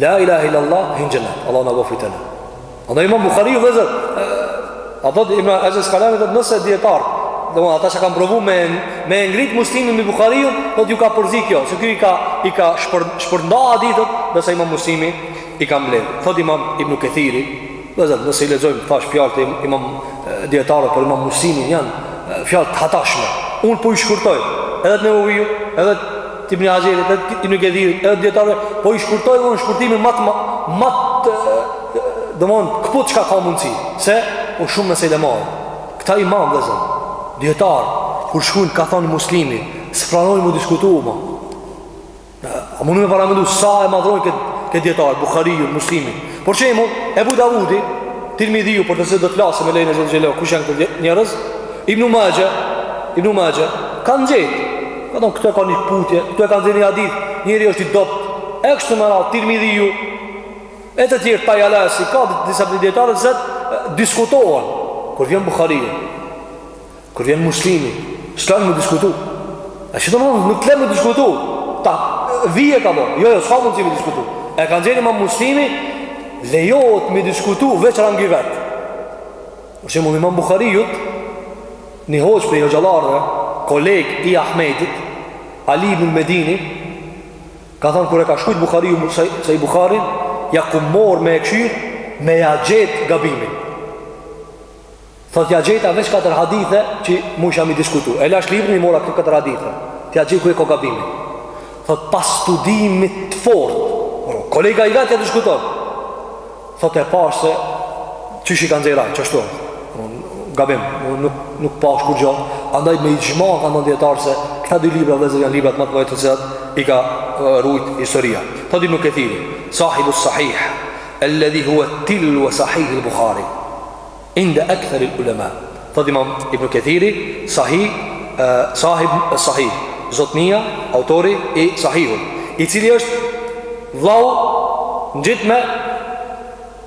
La ilahe illallah hin xhenet. Allahu na bëftë të tillë. Andaj Imam Buhariu vllezër a thot imam Askalani thot nëse dijetarët domethon ata që kanë provu me, me ngrit Muslimin mbi Buhariun thot ju ka përzi kjo Se ky i ka, i ka shpër, shpërnda hadithet ndërsa imam Muslimi i ka mbledh Thot imam Ibn Kethiri Vëzat, nëse i lexojmë tash fjalët e imamëve dijetarët për imam muslimin janë fjallë të hatashme. Unë po i shkurtoj, edhe të Neveviu, edhe të ibn Haxherit, edhe të ibn Kethirit, edhe të dijetarët, po i shkurtoj unë shkurtimi ma t'madh, domethënë, këput çka ka mundësi, se jon shumë nëse i kem marrë. Këta imam, vëzat, dijetarë, kur shkrujnë ka thonë muslimi, s'e pranojnë mu diskutu, ma. A mundu me paramendu sa e madhrojnë kët dijetar, Bukhariju, Muslimi. Por shembull, Ebu Davudi, Tirmidhiju, për të se do të flas me lejen e Zotit xhele, kush janë këta njerëz, Ibnu Maxhe, Ibnu Maxhe, ka nxjerrë, me thonë këtu e ka një pytje, këtu e ka nxjerrë një hadith, njëri është i dobët, e kështu me radhë, Tirmidhiju, e të tjerë, Tajalisi, ka disa prej dijetarëve, se diskutohen, kur vjen Bukhariju, Kur vjen muslimi, s'ka më diskutu. A që thom nuk të le më diskutu? Ta vijë e ka bo? Jo, jo, s'ka mundësi më diskutu. E kanë gjeni imam Muslimin, lejohet më diskutu veç rangu i vet. Për shembull imam Bukharijut, një hoxhë prej hoxhallarëve, koleg i Ahmedit, Ali ibn Medini, ka thonë kur e ka shkrujt Bukhariju, Sahih Bukharin, ja kom marrë me e kshyr, me ja gjetë gabimin. Thot ja gjeta veç katër hadithe që mujsha me i diskutu. E lash librin i mora këto katër hadithe. T'ia gjej ku e ka gabimin. Thot pas studimit të fort. Por, kolega i vet ja diskuton. Thot e pash se qysh i ka nxjerrë, qashtu. Gabim, nuk, nuk pash kurgjo. Andaj me ixhma kanë dijetarët se këta dy libra vllezër janë libra ma të mëdhej të cilat i ka rujt historia. Thot Ibnu Kethiri. Sahibu sahih. Elledhi hua tilu e sahih il Bukhari. Inde ektheri l'ulema, thotë Imam Ibn Kethiri, Sahih, Sahib es-Sahih, Zotnia, autori i Sahihut, i cili është vllau ngjit me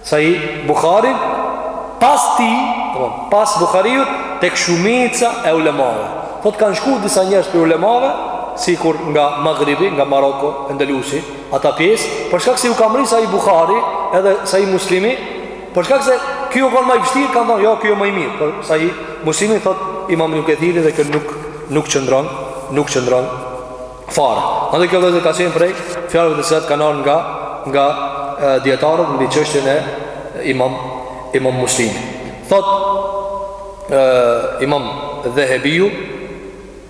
Sahih Bukharin, pas tij, po pas Bukhariut tek shumica e ulemave. Thotë kanë shkuar disa njerëz prej ulemave, sikur nga Maghribi, nga Maroko, Endelusi, ato pjesë, për shkak se u ka mri Sahih Bukhari edhe Sahih Muslimi, Për shkak se ky u kanë më i vështirë, kanë thonë, jo, ky është më i mirë. Për Sahih Muslimin thot Imam Ibn Kathiri dhe kjo nuk nuk qëndron, nuk qëndron fare. Andaj kjo vllezër ka qenë prej fjalëve të cilat kanë ardhur nga nga dietarët mbi çështjen e Imam Imam Muslimi. Thot e, Imam Dhehebiu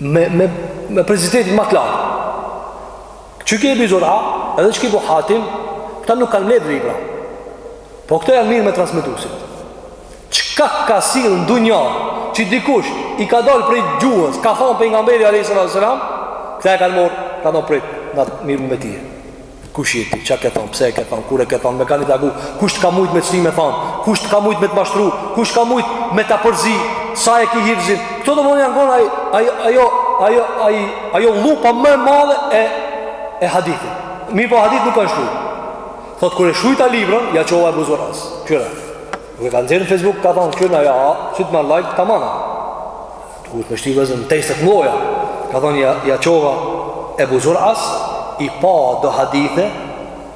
me me me epitetet më të larta. Qiky Ebu Zur'a, edhe qiky Ebu Hatim, këta nuk kanë mbledh libra. Po këta janë marrë me transmetuesit. Çka ka sill në dunja, qi dikush i ka dal prej gjuhës, ka thon pejgamberi alayhis salam, këta e kanë marr, kanë thon prit, t'mirremi me ti. Kush je ti, ça ke than, pse e ke than, kur e ke than, me kan je taku, kush të ka mujt me t'shti me than, kush të ka mujt me të mashtru, kush ka mujt me ta përzi, sa e ki hifzin. Këto domethan jan kon ai ai ajo ajo ai ajo llupa më e madhe e e hadithit. Mirëpo hadith nuk kanë shkru. Thot kur e shkrujta librin, ja çova Ebu Zur'as. Qyra. Nuk e kanë dhënë në Facebook, ka than qyre ja, qitma like, tamam. Ku të pështi vëzën në tejse të mdoja Ka thonë ja, ja çova Ebu Zur'as i pa do hadithe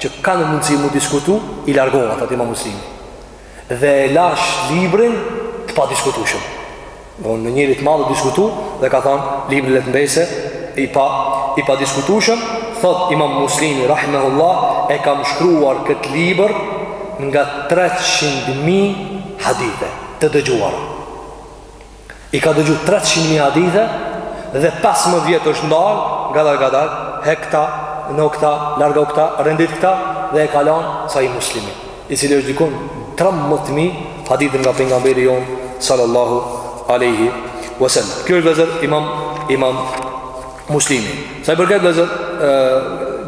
Që kanë mundësi m'u diskutu I largova, thotë imam Muslimi Dhe e lash librin të padiskutushëm. Në njeri të madh diskutu Dhe ka thonë libri le të mbetet i pa, i padiskutushëm Thot imam Muslimi rahimehullah E kam shkruar këtë libër Nga 300.000 hadithe Të dëgjuara i ka dëgju 300.000 hadithe dhe 15 vjet është ndalë, kadal, kadal, hek këta, len këta, largo këta, rendit këta dhe e ka lan Sahih Muslimin, i cili është dikun 13.000 hadithe nga pejgamberi jonë, sallallahu aleyhi wasallam. Kjo është vllezër imam, imam Muslimi. Sa i përket vllezër,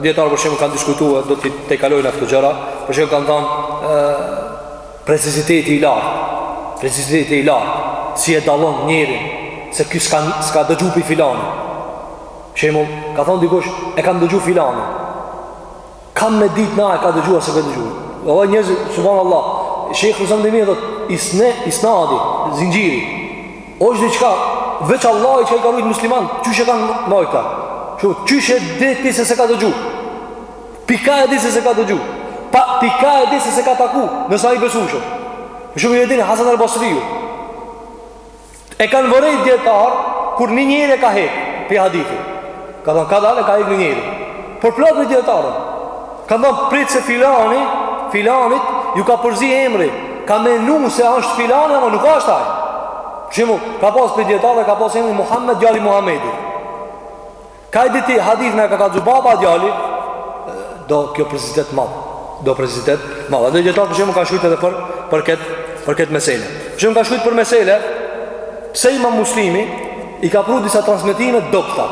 dijetarët për shembull kanë diskutuar, do t'i tejkalojmë ato gjëra, për shembull kanë thanë, Preciziteti i lartë, preciziteti i lartë, si e dallon njeri se ky s'ka s'ka dëgju pi filani. Shembull, ka thonë dikush, e kam dëgju filani. Kah me ditë na e ka dëgju a s'e ka dëgju. Dhe dhe njerëz, subhanAllah, Shejh Uthejmini thotë, isne, isnadi, zinxhiri. Osht diçka, veç Allahi që i ka rujtë muslimanët, qysh e kanë majt. Shembull, qysh e di ti se s'e ka dëgju. Pi kah e di se s'e ka dëgju. Pa, pi kah e di se s'e ka taku, nëse ai i besueshëm. Për shembull, e dini Hasan al-Basriu. E kanë vërejt dijetarët kur një njeri e ka hek pi hadithi. Ka thënë kadal, e ka hek një njeri. Por plot pi dijetarëve kanë thënë prit se filani, filanit ju ka përzi emri. Ka menu se është filani, ama nuk është ai. Për shembull, ka pas pi dijetarëve, ka pas emrin Muhammed djali Muhammedit. Kah e di ti hadithin a e ka kallzu baba a djali Do kjo precizitet madh Do precizitet madh Dhe dijetarët për shembull kanë shkrujt edhe për Për këtë për këtë mesele Për shembull kanë shkrujt për mesele Pse imam Muslimi i ka pru disa transmetime t'dobëta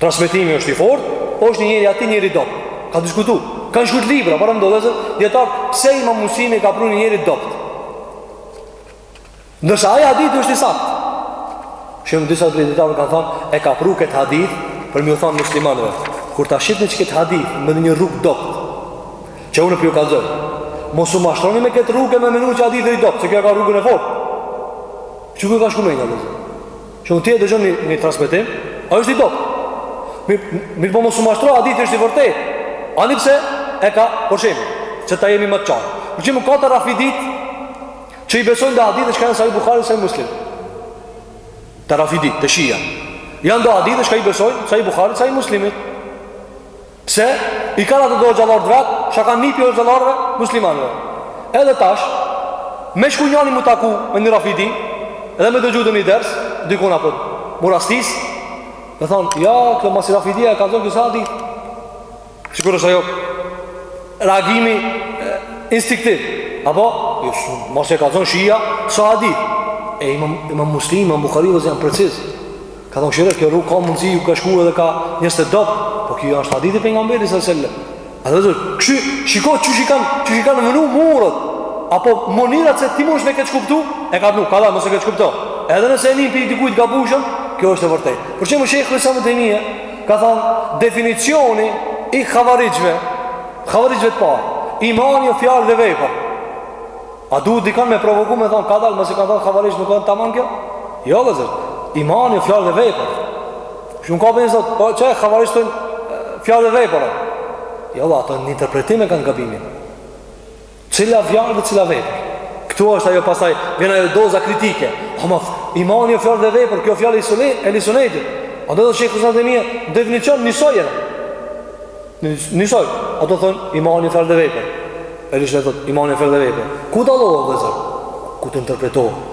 Transmetimi është i fort Po është një njeri aty njeri i dobët Kanë diskutu Kanë shkrujt libra Për më do dhe dijetarët pse imam Muslimi e ka pru një njeri t'dobët Ndërsa ai hadith është i saktë. Shumë disa dijetarë kanë thënë e ka pru këtë hadith për me u thon muslimanëve. Kur ta shihni këtë hadith me një rrugë të dobët, që unë po ju kallzoj. Mos u mashtroni me këtë rrugë e me menu që hadithi i dobët, se kjo ka rrugën e fortë. Çu ku ka shkuar nga Allahu? Që ti e dëgjon një transmetim, është i dobët. Mirëpo mos u mashtroni hadithi është i vërtetë. Ani pse e ka për shembull, që ta kemi më të qartë. Për shembull ka te rafidit Që i besojnë do hadithe çka janë sahih Bukhari, sahih Muslim. Te rafidit, te shia. Janë do hadithe çka i besojnë sahih Bukharit, sahih Muslimit. Pse? I kanë ata do hoxhallarë të vet, që ka ni pi hoxhallarëve muslimanëve. Edhe tash, me shku njani mu taku me një rafidi, edhe me dëgju ndonjë ders, dikun apo m'u rastis, me thonë, ja, këtë masi rafidia e kallzon këto s'o hadith, Sikur është ajo reagimi instinktiv. Apo, jo, masi e kallzon shia, s'o hadith. E imam, imam muslim, imam Bukhariu janë preciz. Ka thonë shire, kjo rrugë ka mundësi, ju ka shku edhe ka njerëz të dobët, po kjo është hadith i Pejgamberit alejhi selam. A vllezër, kështu, shiko, që shi kanë, që shi kanë mënu murët, apo mënyrat se ti munsh me e keqkuptu, e ka menu, kadale, mos e keqkupto. Edhe nëse e nin prej dikujt gabushëm, kjo është e vërtetë. Për shembull Shejhul Islam Tejmije Ka thonë, definicioni i havarixhve, havarixhve të parë, imani o fjalë dhe vepër. A du dikon me provoku me thonë, kadale, masi kanë thonë havarixht nuk o taman kjo? Jo, vllezër, imani o fjalë dhe vepër. Shumë ka për një zotë, po çe havarixht thonë fjalë dhe vepra. Jo, vllezër, ato në interpretim e kanë gabimin. Cila fjalë dhe cila vepër Këtu është ajo pastaj Vjen ajo doza kritike Ama imani o fjalë dhe vepër Kjo fjalë e ehli sunetit Andaj thot Shejhul Islam Tejmije Definicion njësoj e Njësoj Ato thonë imani o fjalë dhe vepër Ehli suneti imani o fjalë dhe vepër Ku dallohet vllezër Kur të interpretohet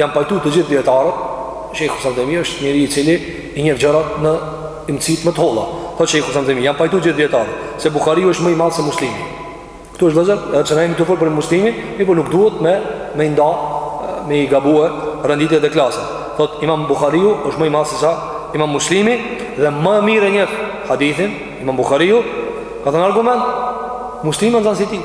Janë pajtu të gjithë dijetarët, Shejhul Islam Tejmije është njëri i cili i njef gjërat në imtësit më të holla. Thot Shejhul Islam Tejmije, janë pajtu gjithë dijetarët, se Bukhari është më i madh se muslimi. Kështu është vllezër, edhe pse ne jemi tu fol për muslimin, mirëpo nuk duhet me, me i nda, me i gabue, renditjen dhe klasën. Thot, imam Bukhari është më i madh sesa imam muslimi, dhe më mirë e njef hadithin, imam Bukhari ka thënë argument, muslimi nxanës i tij.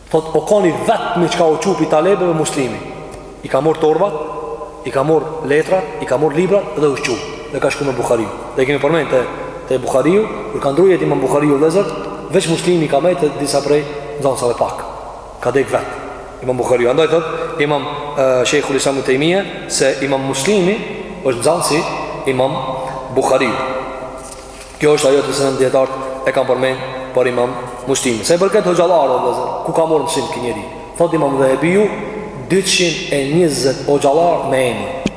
Thot o kon i vetmi çka o çu pi talebeve muslimi I ka mor torbat, i ka mor letrat, i ka mor librat dhe u çu Dhe ka shku me Bukhariu Dhe i kemi përmen të, të Bukhariu Kur ka ndrru jetë imam Bukhariu vllezër Veç muslimi ka met dhe disa prej nxansave pak Ka dek vetë Imam Bukhariu Andaj thot imam uh, Shejhul Islam ibn Tejmije Se imam muslimi është nxansi i imam Bukhariu Kjo është ajo të thonë dijetarët e kam përmend për imam Muslimin. Sa i përket hoxhallarëve, vëllezër, ku ka marrë mësim ky njeri? Thot imam Dhehebiu, 220 hoxhallarë me emën.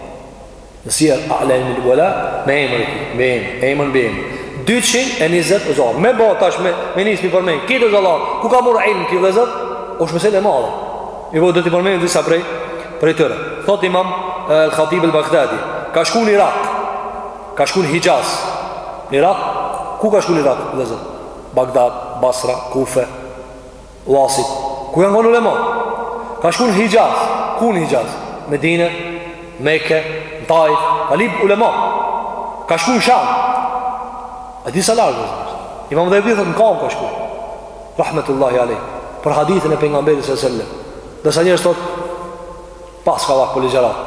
Nësjer, a le një lëvela, me emi rëti, me emi, e emën mbiemën. 220 hoxhallarë, me bo tash me, me nis m'i përmend, këta hoxhallarë, ku ka marrë ilm ky vëllezër? Osht mesele e madhe. I bo, do t'i përmend disa prej, prej tyre. Thot imam, el-Khatib el-Baghdadi, ka shku në Irak, Ka shku në Hijaz, në Irak, ku ka shku në Irak, vëllezër? Bagdad, Basra, Kufe, Wasit, ku kanë qenë ulema? Ka shku në Hijaz, ku në Hijaz? Medine, Mekë, në Taif, ka lip ulema. Ka shku në Sham. A di sa larg është? Imam Dhehebiu thotë në kamë ka shku. Rahmetullahi alayh. Për hadithin e pejgamberit sallallahu alaihi wasallam. Disa njerëz thotë pas ka vakt për ligjërata.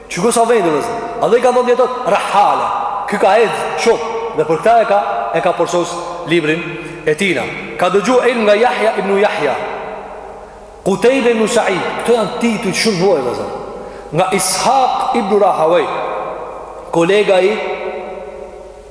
Shiko sa vende vëllezër. A dhe i ka thonë dijetarët? Rahale. Ky ka ec shumë. Dhe për këtë e ka, e ka përsos librin e tina. Ka dëgju ilm nga Jahja ibn Jahja. Kutejbe ibn Said. Këto janë tituj shumë të mëdhoj vëllezër. Nga Ishaq ibn Rahawaj. Kolega i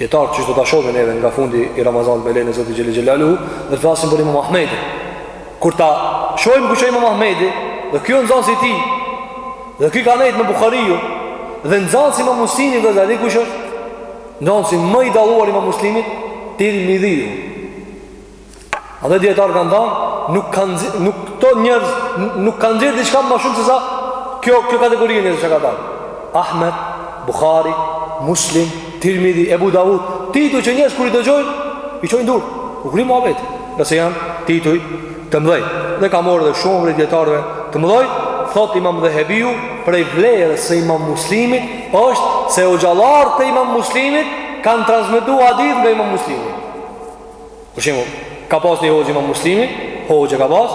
Dijetar që do ta shohim edhe nga fundi i Ramazanit me lejen e Zotit Xhel-le Xhelaluhu, do të flasim për imam Ahmedin. Kur ta shohim kush o imam Ahmedi, dhe ky o nxanësi i tij, dhe ky ka nejt me Buhariun, dhe nxanësi i imam Muslimit vëllezër kush o, nxanësi ma i dalluar i imam Muslimit, Tirmidhiu. Edhe dijetarët kanë thonë, nuk ka nxjerr, nuk këto njerëz, nuk ka nxjerr diçka ma shumë se sa kjo, kjo kategorie njerëz që ka thanë. Ahmed, Bukhari, Muslim, Tirmidhi, Ebu Dawud, tituj që njerëz kur i dëgjojnë, i çojnë durt, u kry muhabeti, se janë tituj të mdhej. Dhe ka marrë edhe shumë prej dijetarëve të mdhej, thot imam Dhehebiu, prej vlerës së imam Muslimit, është se hoxhallarët e imam Muslimit, kanë transmetu hadith nga imam Muslimi. Për shembull, ka pas një hoxhë Imam Muslimi, hoxhë ka pas,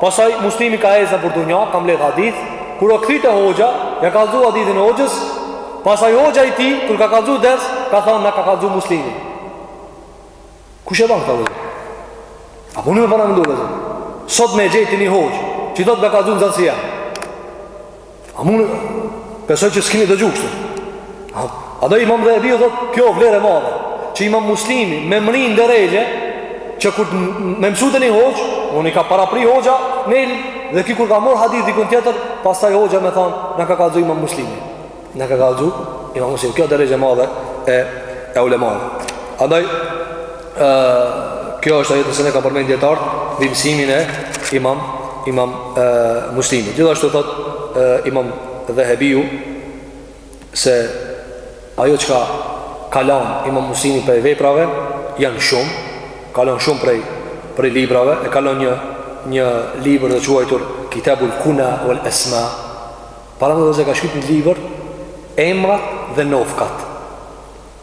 pastaj Muslimi ka ec nëpër dunja, ka mbledh hadith, kur u kthy te hoxha, ja ka kallzu hadithin e hoxhës, pastaj hoxha i tij kur ka kallzu ders, ka thënë na ka kallzu Muslimi. Kush e ban këtë vlla? A po mun me paramendu vlla? Sot më gjeti një hoxhë, që thot ka kallzu nxënësi. A mun Besoj që s'kini dëgju kështu A, andaj imam Dhehebiu thot Kjo vlerë e madhe Që imam Muslimi me mrri n'derexhe Që kur me mësu te një hoxhë Unë i ka parapri hoxha Nel Dhe ky kur ka marr hadith dikun tjetër Pastaj hoxha me than Na ka kallzu imam Muslimi Na ka kallzu imam Muslimi Kjo derexhe e madhe e, e ulemave Andaj Kjo është ajo se ne kanë përmen dijetarët dhe mësimin e imam, imam e, muslimi Gjithashtu thot e, imam dhehebiju Se ajo çka ka lanë imam muslimi prej veprave Janë shumë Ka lanë shumë prej, prej librave E ka lanë një, një libër të quajtur Kitabul Kuna wal Esma Paramendo vllezër ka shkrujt një libër Emrat dhe nofkat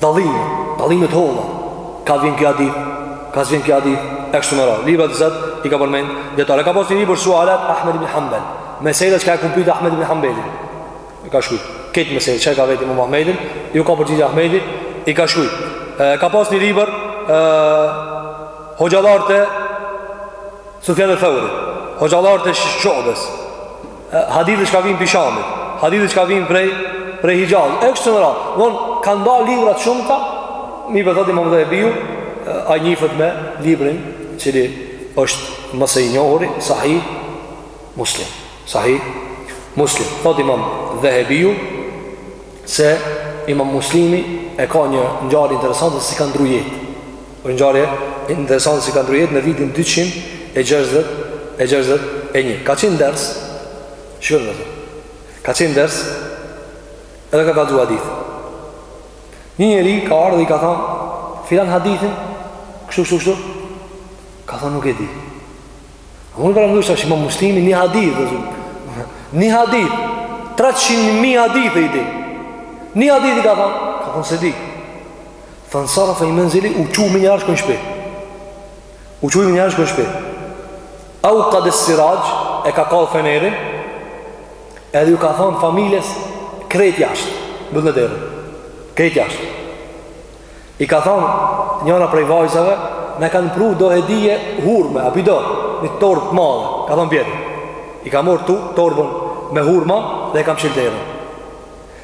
Dallime, dallime të holla. Ka vjen kjo hadith, ka vjen kjo hadith, e kështu me radhë. Libra të cilët i kanë përmend dijetarët. E ka pas një libër Sualat Ahmed ibn Hanbal. Mesele çka e ka pytë Ahmed ibn Hanbalin. I ka shkrujt. Këto mesele çka e ka vetë Imam Ahmedin, ju ka përgjigj Ahmedi, i ka shkrujt. E ka pas një libër ë Hoxhallarët e Sufjan e Theurit Hoxhallarët e Shubes Hadithet çka vijnë pi Shamit Hadithet çka vijnë prej Prej Hixhazit E kështu me radhë Von, kanë ba libra të shumta Mirëpo thot imam Dhehebiju Ai njifet me librin i cili është më së i njohuri Sahih Muslim Sahih Muslim Thot imam Dhehebiju Se imam muslimi E ka një ngjarje interesante Se si ka ndrru jetë Po ngjarje interesante si ka ndrru jetë në vitin 261. Ka qenë n'ders, shikoj më thënë. Ka qenë n'ders edhe ka kallzu hadithe. Një njeri ka ardhur i ka thanë filan hadithin, kështu kështu kështu. Ka thënë nuk e di. A mun paramendojsh imam Muslimi një hadith, vllezër Një hadith, 300.000 hadithe i di. Një hadith i ka thënë, ka thënë s'e di. Fansarafa ila menzilihi u çu menjëherë a shku në shpi. U çu menjëherë a shku në shpi. Aukade siraxh e ka kallë fenerin edhe ju ka thonë familjes krejt jashtë, mbyllne derën. Krejt jashtë. I ka thonë njëna prej vajzave ne kanë pru do hedije hurme, a po i do, një torbë të madhe, ka thonë bjeri. I ka marrë to, torbën me hurma dhe e ka mshilë derën.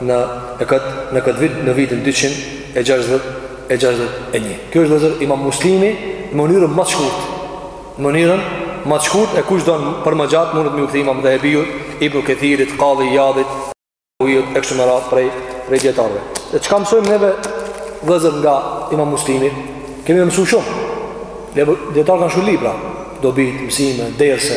në në kët në kët vit në vitin 261. Kjo është vllezër Imam Muslimi në mënyrën më të shkurtë. Në mënyrën ma të shkurtë e kush don për ma gjatë munet m'u kthy Imam Dhehebiut, Ibn Kathirit, Kadi Ijadit, Ujet e kështu me radhë prej prej dijetarëve. E çka mësojmë neve vllezër nga Imam Muslimi? Kemi mësuar shumë. Dijetarët kanë shkru libra, dobi, mësime, derse,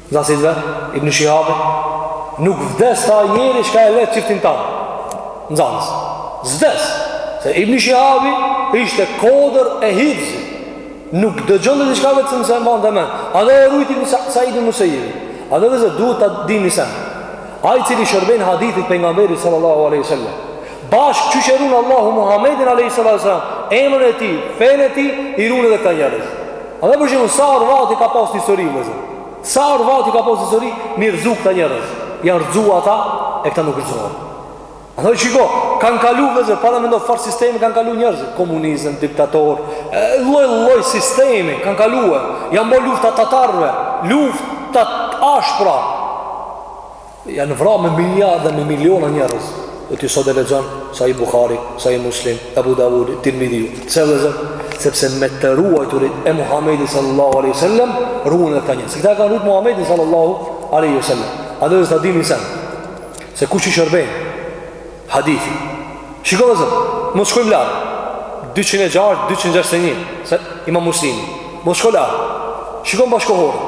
Nxanësit vet, Ibn Shihabit, nuk vdes tha njeri çka e le çiftin tand nxanës. S'vdes. Se Ibn Shihabi ishte kodër e hifzit. Nuk dëgjonte diçka vetëm se e mbante men. Edhe e rujti në Said ibn Musejibin. Edhe vllezër duhet ta dini se ai i cili i shërben hadithit Pejgamberit sallallahu aleyhi sallam. Bashkë qysh e run Allahu Muhammedin a.s. Emrin e tij, fenë e tij, i run edhe këta njerëz. Andaj për shembull, sa orvatje ka pas në histori, vllezër. Sa orvatje ka pas në histori, me i rrëzu këta njerëz. Janë rrëzu ata, e këta nuk rrëzohen. Andaj shiko, kanë kalu, vllezër, paramendo çfarë sistemi kanë kalu njerëz. Komunizëm, diktator, lloj, lloj sistemi, kanë kalu e. Janë bo luftat e tatarëve, lufta të ashpra. Janë vra me miliarda dhe me miliona njerëz Dhe ti sot e lexon Sahih Bukhari, Sahih Muslim, Ebu Dawudi, Tirmidhiu Pse e lexon Sepse me të ruajturit e Muhammedit sallallahu aleyhi sallam Ruhen edhe të njënë Se këta e kanë rujt Muhammedin sallallahu aleyhi sallam Andaj vllezër ta dini një sen Se kush që i shërben Hadithit Shiko vllezër Mos të shkojmë larg 206, 261 Se imam Muslimi Mos të shkojmë larg Shikojmë bashkëkohorë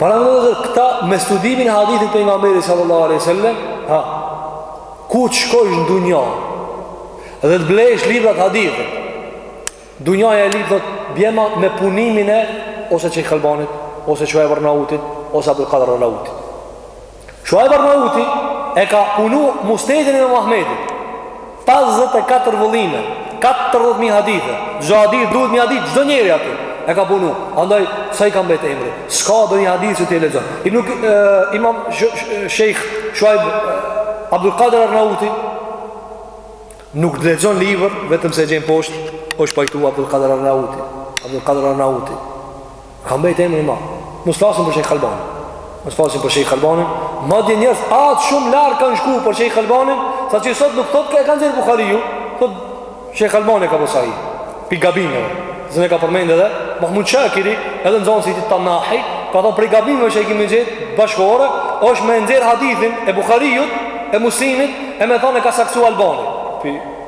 Paramendo vllezër këta me studimin e hadithit të Pejgamberit sallallahu aleyhi sallam, ha, ku të shkojsh në dunja, dhe të blejsh librat e hadithit, dunja e librat dhe të bjema me punimin e, ose Sheikh Albanit, ose Shuaib Arnautit, ose Abdul Qadir Arnautit. Shuaib Arnauti e ka punu musnedin e Imam Ahmedit. 54 vëllime, 40000 hadithe. Çdo hadith duhet një hadith çdo njeri aty. E ka punu. Andaj sa i ka mbet emri. S'ka ndonjë hadith që ti lexon. I nuk e, Imam Sheikh Shuaib Abdul Qadir Arnauti nuk lexon libër vetëm se e gjen poshtë është pajtu Abdul Qadir Arnauti. Abdul Qadir Arnauti. Ka mbejt emri ma Mos flasim për Sheikh Albanin Mos flasim për Sheikh Albanin Madje njerëz aq shumë larg kanë shku për Sheikh Albanin Saqë sot nuk thot ka e ka nxjerrë Bukhariu Thot Sheikh Albani e ka bo sahih Pi gabimeve Zënë e ka përmend edhe Mahmud Shakiri Edhe nxënësi i tij Tanahi Ka thot prej gabimeve që i kemi gjet Bashkëkohore është me e nxjerrë hadithin e Bukhariut E Muslimit E me thanë e ka saktësu Albani Pi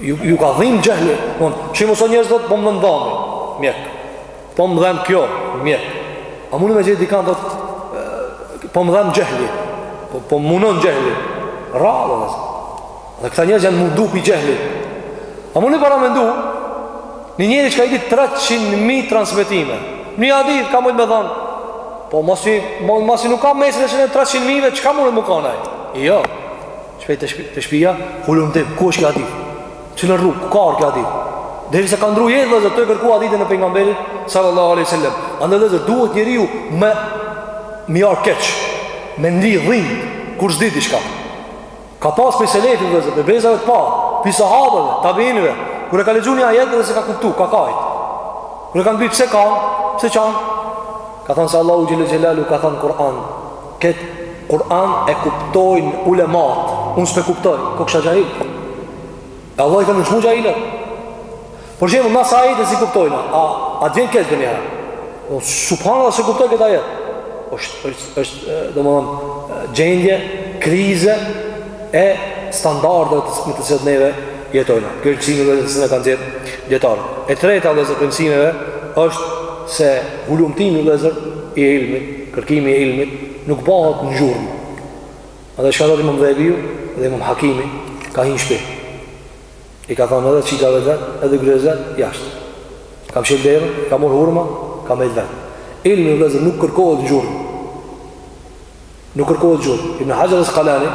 Ju, ju ka dhimt xhehli Mon, Që i mëso njerëz thot Po më dhemb dhami Mjek Po më dhemb kjo Mjek A mundi me gjet dikan thot Po më dhemb xhehli Po, po më mundon xhehli Rrallë dhe Dhe këta njerëz janë mundu pi xhehlit A mundi paramendu Një njeri që ka ditë 300.000 transmetime Një hadith ka mund me dhëmë Po masi masi nuk ka mesin e çën 300 mijëve, çka mund të më kanë ai? Jo. Shpejt te, shpi, te shpija, hulumtim, ku është ky hadith? Cilën rrugë, ku ka ardh ky hadith? Derisa ka ndrru jetë vllezër, tu e kërku hadithin e Pejgamberit, sallallahu aleyhi sallam. Andaj vllezër, duhet njeriu me i ardh keq, me ndi dhim, kur s'di diçka. Ka pas prej selefit vllezër, dhe brezave të parë, prej sahabëve, tabiinëve, kur e ka lexu një ajet dhe s'e ka kuptu, ka kajt. Kur e kanë pyt, pse kan, pse qan? Ka thanë se Allahu xhel-le xhelaluhu ka thanë Kur'an, Këtë Kur'an e kuptojnë ulemat Unë s'pe kuptoj, koksha xhahil E Allahi i ka nënçmu xhahilët Për shembull na disa ajete s'i kuptojna A, a të vjen keq ndonjëherë O, subhanallah s'e kuptoj këtë ajet është, është, është do me thanë Gjendje, krize E standardeve me të cilat neve jetojna Kjo mësime vllezër se e kanë nxjerrë dijetarët E treta vllezër prej mësimeve është se hulumtimi vllezër i ilmit Kërkimi i ilmit nuk bëhet në zhurmë. A dhe çka thot imam Dhehebiu dhe imam Hakimi ka hi në shpi. I ka thonë edhe qita dhe dhe edhe greze jashtë. Ka mshilë derën, ka mor hurma, ka mbet vet. Ilmi vllezër nuk kërkohet në zhurmë. Nuk kërkohet në zhurmë. Ibn Haxher Askalani,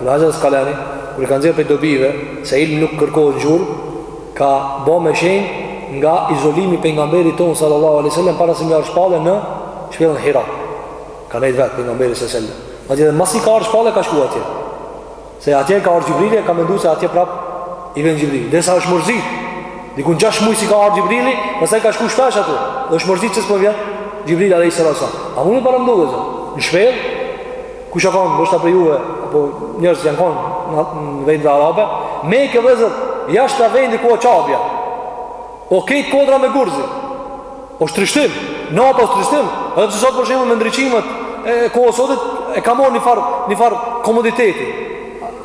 Ibn Haxher Askalani, kur i ka nxjerrë prej dobive se ilmi nuk kërkohet në zhurmë, Ka bo me shenjë nga izolimi i pejgamberit tonë sallallahu alejhi sallam para se me ardh shpallja në shpellën Hira. Ka nejt vetë pejgamberi alejhi sallam. Madje edhe masi ka ardh shpallja ka shku atje. Se atje ka ardh Xhibrili e ka mendu se atje prap i vjen Xhibrili. Derisa është mërzit. Dikun gjashtë muj s'i ka ardh Xhibrili, pastaj ka shku shpesh aty. Dhe është mërzit që s'po vjen Xhibrili alejhi sallam. A mundeni paramendoni vllezër. Në shpellë. Kush ka qenë ndoshta prej juve apo njerëz që janë qenë në, në vendet arabe, Meka vllezër jashtë vendit ku është Qabja. O krejt kodra me gurë të zi. Osht trishtim, nata osht trishtim, edhe pse sot për shembull me ndriçimet e kohës sodit e ka marrë një far një far komoditeti.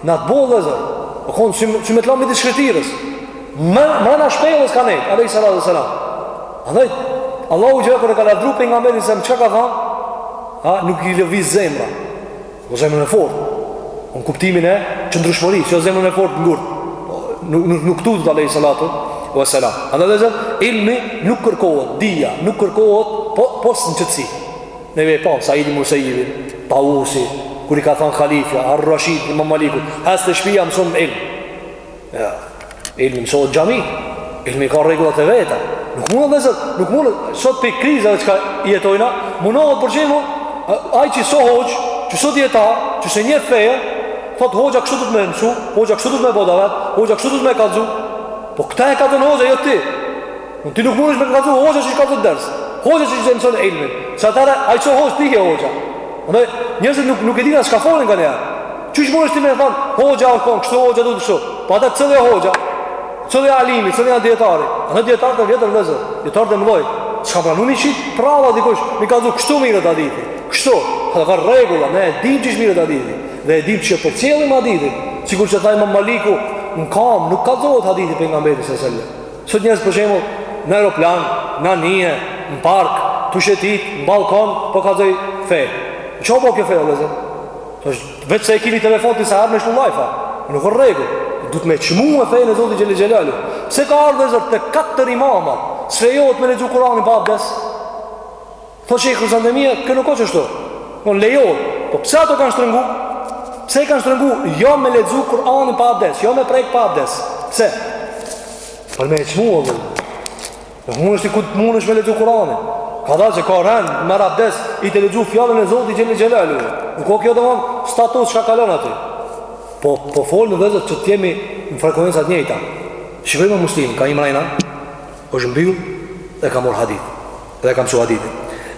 Në atë botë vllezër. O kon si si me të lanë midis shkretirës. Mrena shpellës ka nejt, alejhi salatu wa sallam. Andaj, Allahu teala kur e ka lavdru pejgamberin, se me çka ka thonë, a nuk i lëviz zemra, o po zemrën e fortë, në kuptimin e qëndrueshmërisë, jo zemrën e fortë të ngurtë, po, nuk, nuk, nuk tutet, alejhi salatu wa sallam. Andaj vllezër, ilmi nuk kërkohet, dija nuk kërkohet, po, pos në qetësi. Neve pamë, Said ibn Musejibi, Tavusi, kur i ka thonë halifja, Ar-Rashid, imam Malikut, hajde te shpija mësom ilm. Jo, ilmi mësohet n'xhami, ilmi ka rregullat e veta, nuk mundë vllezër, nuk mundë, sot prej krizave çka jetojna, mundohet për shembull, aj që s'o hoxhë, që s'o dijetar, që s'e njeh fenë, thot hoxha kështu duhet me mësu, hoxha kështu duhet me bo davet, hoxha kështu duhet me kallzu, po këta e cakton hoxha, jo ti, Ti nuk mundesh me i kallzu hoxhës çka të dërsë. Hoxha që e mëson ilmin. Sa tëra ai s'o hoxhë ti ke hoxha. Ne njerëzit nuk nuk e dinë as çka folën kanë. Qysh mundesh ti me thon hoxha u kon kështu hoxha duhet kështu. Po ata çdo hoxha. Çdo alimi, çdo janë dietari. Ata dijetarët e vjetër vllezër. Dijetarë të mëdhoj. S'kan pranu, ishit prava dikush. Mi kallzu kështu merret hadithi. Kështu. Ka ka rregulla, ne e dimë qysh merret hadithi. Dhe e dimë qysh përcillet hadithi. Sikur që thamë Maliku, në kamb, nuk ka dhon hadithin e pejgamberit sallallahu alajhi wasallam. Sot njerëz për shembull në aeroplan, në anije, në park, tu shetit, në ballkon, po kallzojn fe. Ça po kjo fe, vllezër? Veç se e kimi telefonin sa herë me shtu llajva. Nuk është rregull. Duhet me çmu fejën e Zotit xhele xhelaluhu. Pse ka ardhë vllezër te katër imama, s'lejohet me lexu Kuranin pa abdes. Thotë që i Kruzandemija, kjo nuk o qashtu, po lejohet, po pse ato kanë shtrëngu? Pse e kanë shtrëngu, jo me lexu Kuranin pa abdes, jo me prek pa abdes, pse? Për me e çmu, o vllezër, në mund është i ku të mund është me lexu Kuranin, kada që ka rend, merr abdes, i të lexu fjalën e Zotit xhele xhelaluhu, nuk o kjo dhe mund, status çka kalon aty, po, po folë vllezër që të jemi në frekuenca të njëjta, shiko imam Muslimi, ka imrajna, Është mbyll dhe ka marr hadith. Dhe ka mësu hadithin.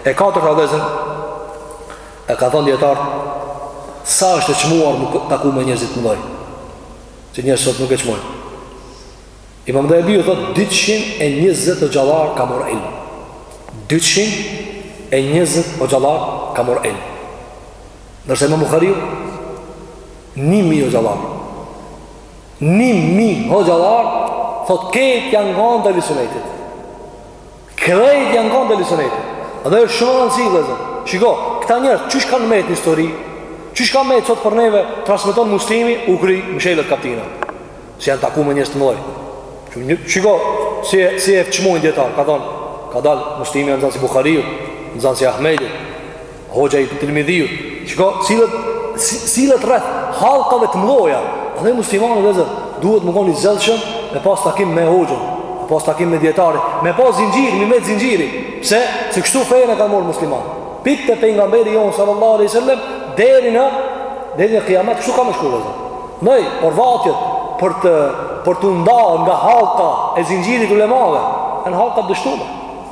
E katërta vëllezër, e kanë thënë dietar, sa është e çmuar me u taku me njerëzit të mëdhenj. Që njerëz sot nuk e çmojnë. Imam Dhehebiu thot 220 hoxhallar ka marr ilm. 220 hoxhallar ka marr ilm. Ndërsa Imam Buhariu 1000 hoxhallar Një mi hoxhallar Thot krejt janë kon t'ehli sunetit Krejt janë kon t'ehli sunetit Dhe është shumë me rëndsi vllezër Shiko, këta njerëz, qysh kanë met në histori Qysh kanë met sot për neve Transmeton Muslimi, u kry mshelet kaptina Se janë taku me njerëz t'mdhoj Shiko, si e, si e çmojnë dijetarët Kanë thonë, ka dalë Muslimi a nxanës i Buhariut Nxanës i Ahmedit Hoxha i Tirmidhiut, shiko si sillet rreth hallkave të mëdha. Andej muslimani vllezër duhet të mundohet zellshëm me pas takim me hoxhën, me pas takim me dietarin, me pas zinxhir, me met n'zinxhir. Pse? Se kështu fenë e kanë marr musliman. Pik te pejgamberi jon sallallahu alaihi wasallam deri në deri në kijamet kështu ka me shku vllezër. Ndaj, orvatjet për për t'u ndarë nga hallka e zinxhirit t'ulemave, janë hallka t'dështume.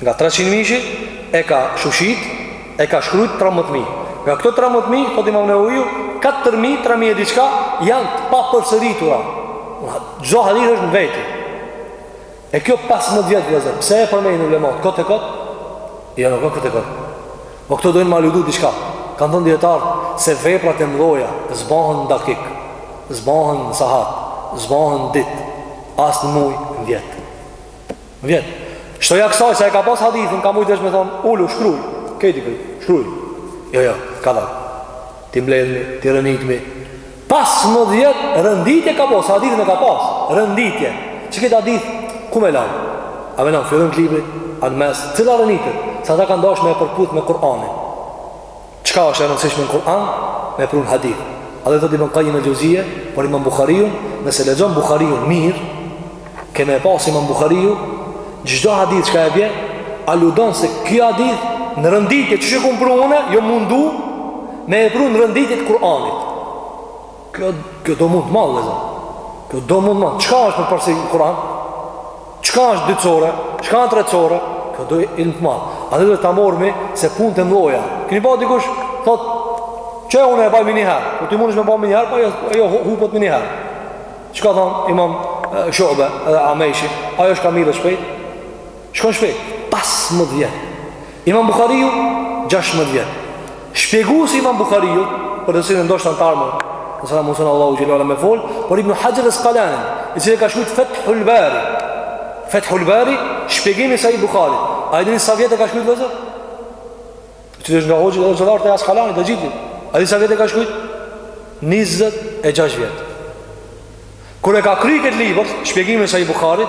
Nga treqind mijshi e ka shoshit, e ka shkrujt tramëdhet mi. Nga këto tramëdhet mi, thot imam Neveviu, katër mi, tre mi e diçka, janë të papërsëritura. Çdo hadith është në veti. E kjo pesëmdhet vjet vllezër, pse e përmendin ulemat, kot e kot? Jo, nuk o kot e kot. Po këto dojnë me aludu diçka. Kanë thënë dijetarët se veprat e mdhoja s'bahen në dakik, s'bahen në sahat, s'bahen në dit, as në muj, në vjet. Vjet. Shtoja kësaj se e ka pas hadithin, ka mujtë edhe me thonë, ulu, shkruj, kejti për, shkruj. Jo, jo, kadal. T'i mbledhmi, t'i renitmi. Pesëmdhet vjet renditje ka pas, se hadithin e ka pas, renditje. Që këtë hadith, ku me lanë? A me lanë, n'fillim t'librit, a në mes, cila renitje? Se ata ka dash me e përput me Kur'anin. Çka është e rëndësishme në Kur'an me e prun hadith. Edhe thotë Ibn Qayyim al-Jawziyy, por Imam Buhariu, nëse lexon Buhariu mirë, kem' e pas Imam Buhariu, çdo hadith çka e bjen, aludon se ky hadith në rënditje që e ka prun, jo mundu me e prun rënditje të Kur'anit. Kjo, kjo do mund të madhë, dhe Kjo do mund të madhë. Çka është parësore në Kur'an? Çka është dytësore? Çka është tretësore? Kjo do mund të madh. Andaj duhet ta marrmi si punë të mdoja. Keni pa dikush, thot, që e une e baj meniherë? Po ti mundesh me ba meniherë, po ajo hupet meniherë. Çka thonë imam Shabi edhe ameshi? Ajo çka merret shpejt? Shkon shpejt, 15 vjet. Imam Buhariu 16 vjet. Shpjeguesi i Imam Buhariu, për të cilin ndoshta n't'ardhmen, nëse mundson Allahu xhelalu ala me fol, por Ibn Hajar al-Asqalani, i cili ka shkruar Fathul Bari. Fathul Bari, shpjegimi i Sahih Buhari. A i dini sa vjet e ka shkruar vëllezër? Ta dish nga hoxhë dhe zëllar të Asqalani të gjithë. A i dini sa vjet e ka shkruar? 26 vjet. Kur e ka kry këtë libër, shpjegimin Sahih Bukhari,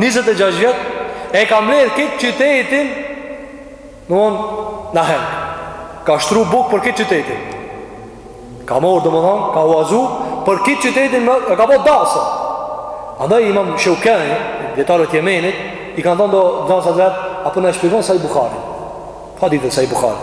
26 vjet, e ka mbledh krejt qytetin, domthon na hen. Ka shtru bukë për krejt qytetin. Ka marr domthon, ka uazu për krejt qytetin e ka ba dasëm. Andaj Imam Sheukani, dijetarët e Jemenit, i kanë thënë do dasat vet a po na e shpjegon Sahih Bukhari. Hadithin Sahih Bukhari.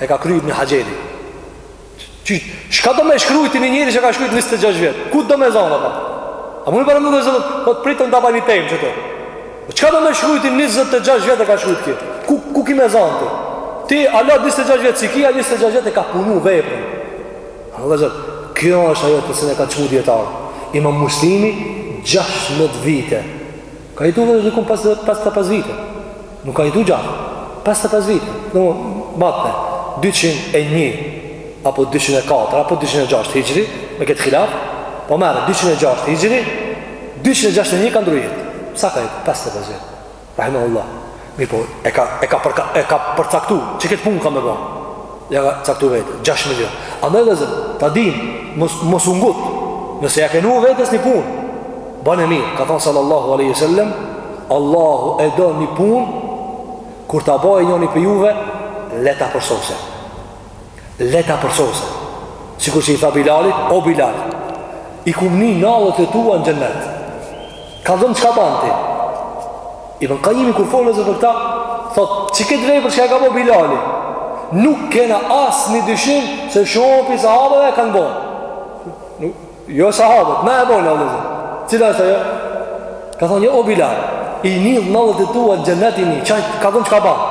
E ka kry Ibn Hajeri Çka do me shkrujt ti një njeri që ka shkrujt 26 vjetë Ku do me zonë ata A muj përendu vëllezër Po të pritëm të apaj një temë që të Çka po do me shkrujt ti 26 vjetë e ka shkrujt kje Ku, ku ki me zonë të Ti ala 26 vjetë s'i ki 26 vjetë e ka punu veprën Andaj vëllezër Kjo është ajo pse e kanë çmu dijetarët Imam Muslimi 16 vite Ka jetu diku 55 vite. Nuk ka jetu gjatë. 55 vite. Në batëne, 201, apo 204, apo 206 hijri, me këtë khilaf, po merë, 206 hijri, 261 ka ndrru jetë. Sa ka jetu? 55 vite. Rahimahullah. Mirpo e ka e ka përka, e ka përcaktu, që këtë punë kam me ban. Ja ka caktu vetes si mision. Andaj vëllezër, ta dimë, mos mos u ngut. Nëse ja ke vnu vetes një punë, bane mirë. Ka thënë sallallahu alaihi wasallam, Allahu e do një punë kur ta bëjë njëri prej juve, le ta përsose. Le ta përsose. Sikurse i tha Bilalit, o Bilal, i kum ni nallët e tua në xhennet. Kallxomë çka ban ti? Ibn Kajimi kur fol vëllezër për këta, thot, që këtë vepër që ka bo Bilali? Nuk kena asnjë dyshim se shumë prej sahabëve e kanë bo. Nuk, jo sahabët, ne e bojmë, vëllezër. Cila është ajo? Ka thonë, jo, o Bilal, i ni nallet e tua n'xhenet i ni, qaj, kallxomë çka ban?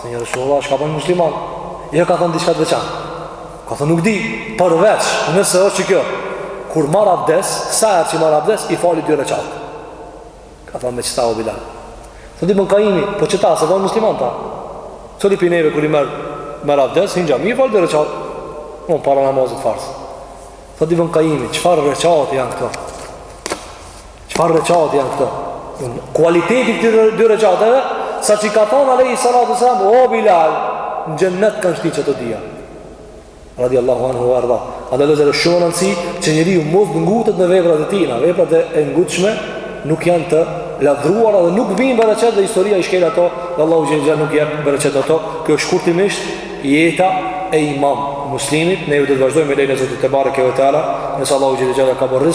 Tha ja Resulallah, çka ban muslimani? Jo, ka thonë, diçka të veçantë. Ka thanë nuk di, përveç, nëse është qikjo, kur marr abdes, sa herë që marr abdes, i fali dy reqate. Ka thanë me qëta o Bilal. Thot Ibn Kajimi, po qëta, e bon muslimani. Secili prej neve, kur i merr, merr abdes, hin n'xhami, i fali dy reqate përpara namazit farz. Thot Ibn Kajimi, çfarë reqate janë këto? Çfarë reqate janë këto? Kualiteti këtyre dy reqateve, saqë ka thonë alejhi salatu selam, o Bilal, në xhenet kanë shti qëto dyja. Radijallahu anhu ve erda. Andaj vëllezër ka shumë rëndësi, që njeriu mos ngutet në veprat e tina, veprat e ngutshme nuk janë të lavdëruara dhe nuk bijnë bereqet dhe historia i shkel ato dhe Allahu xhele shanuhu nuk jep bereqet n'ato. Kjo është shkurtimisht jeta e imam Muslimit, ne do të vazhdojmë me lejen e Zotit tebareke ve teala, nëse Allahu xhele shanuhu ka bërë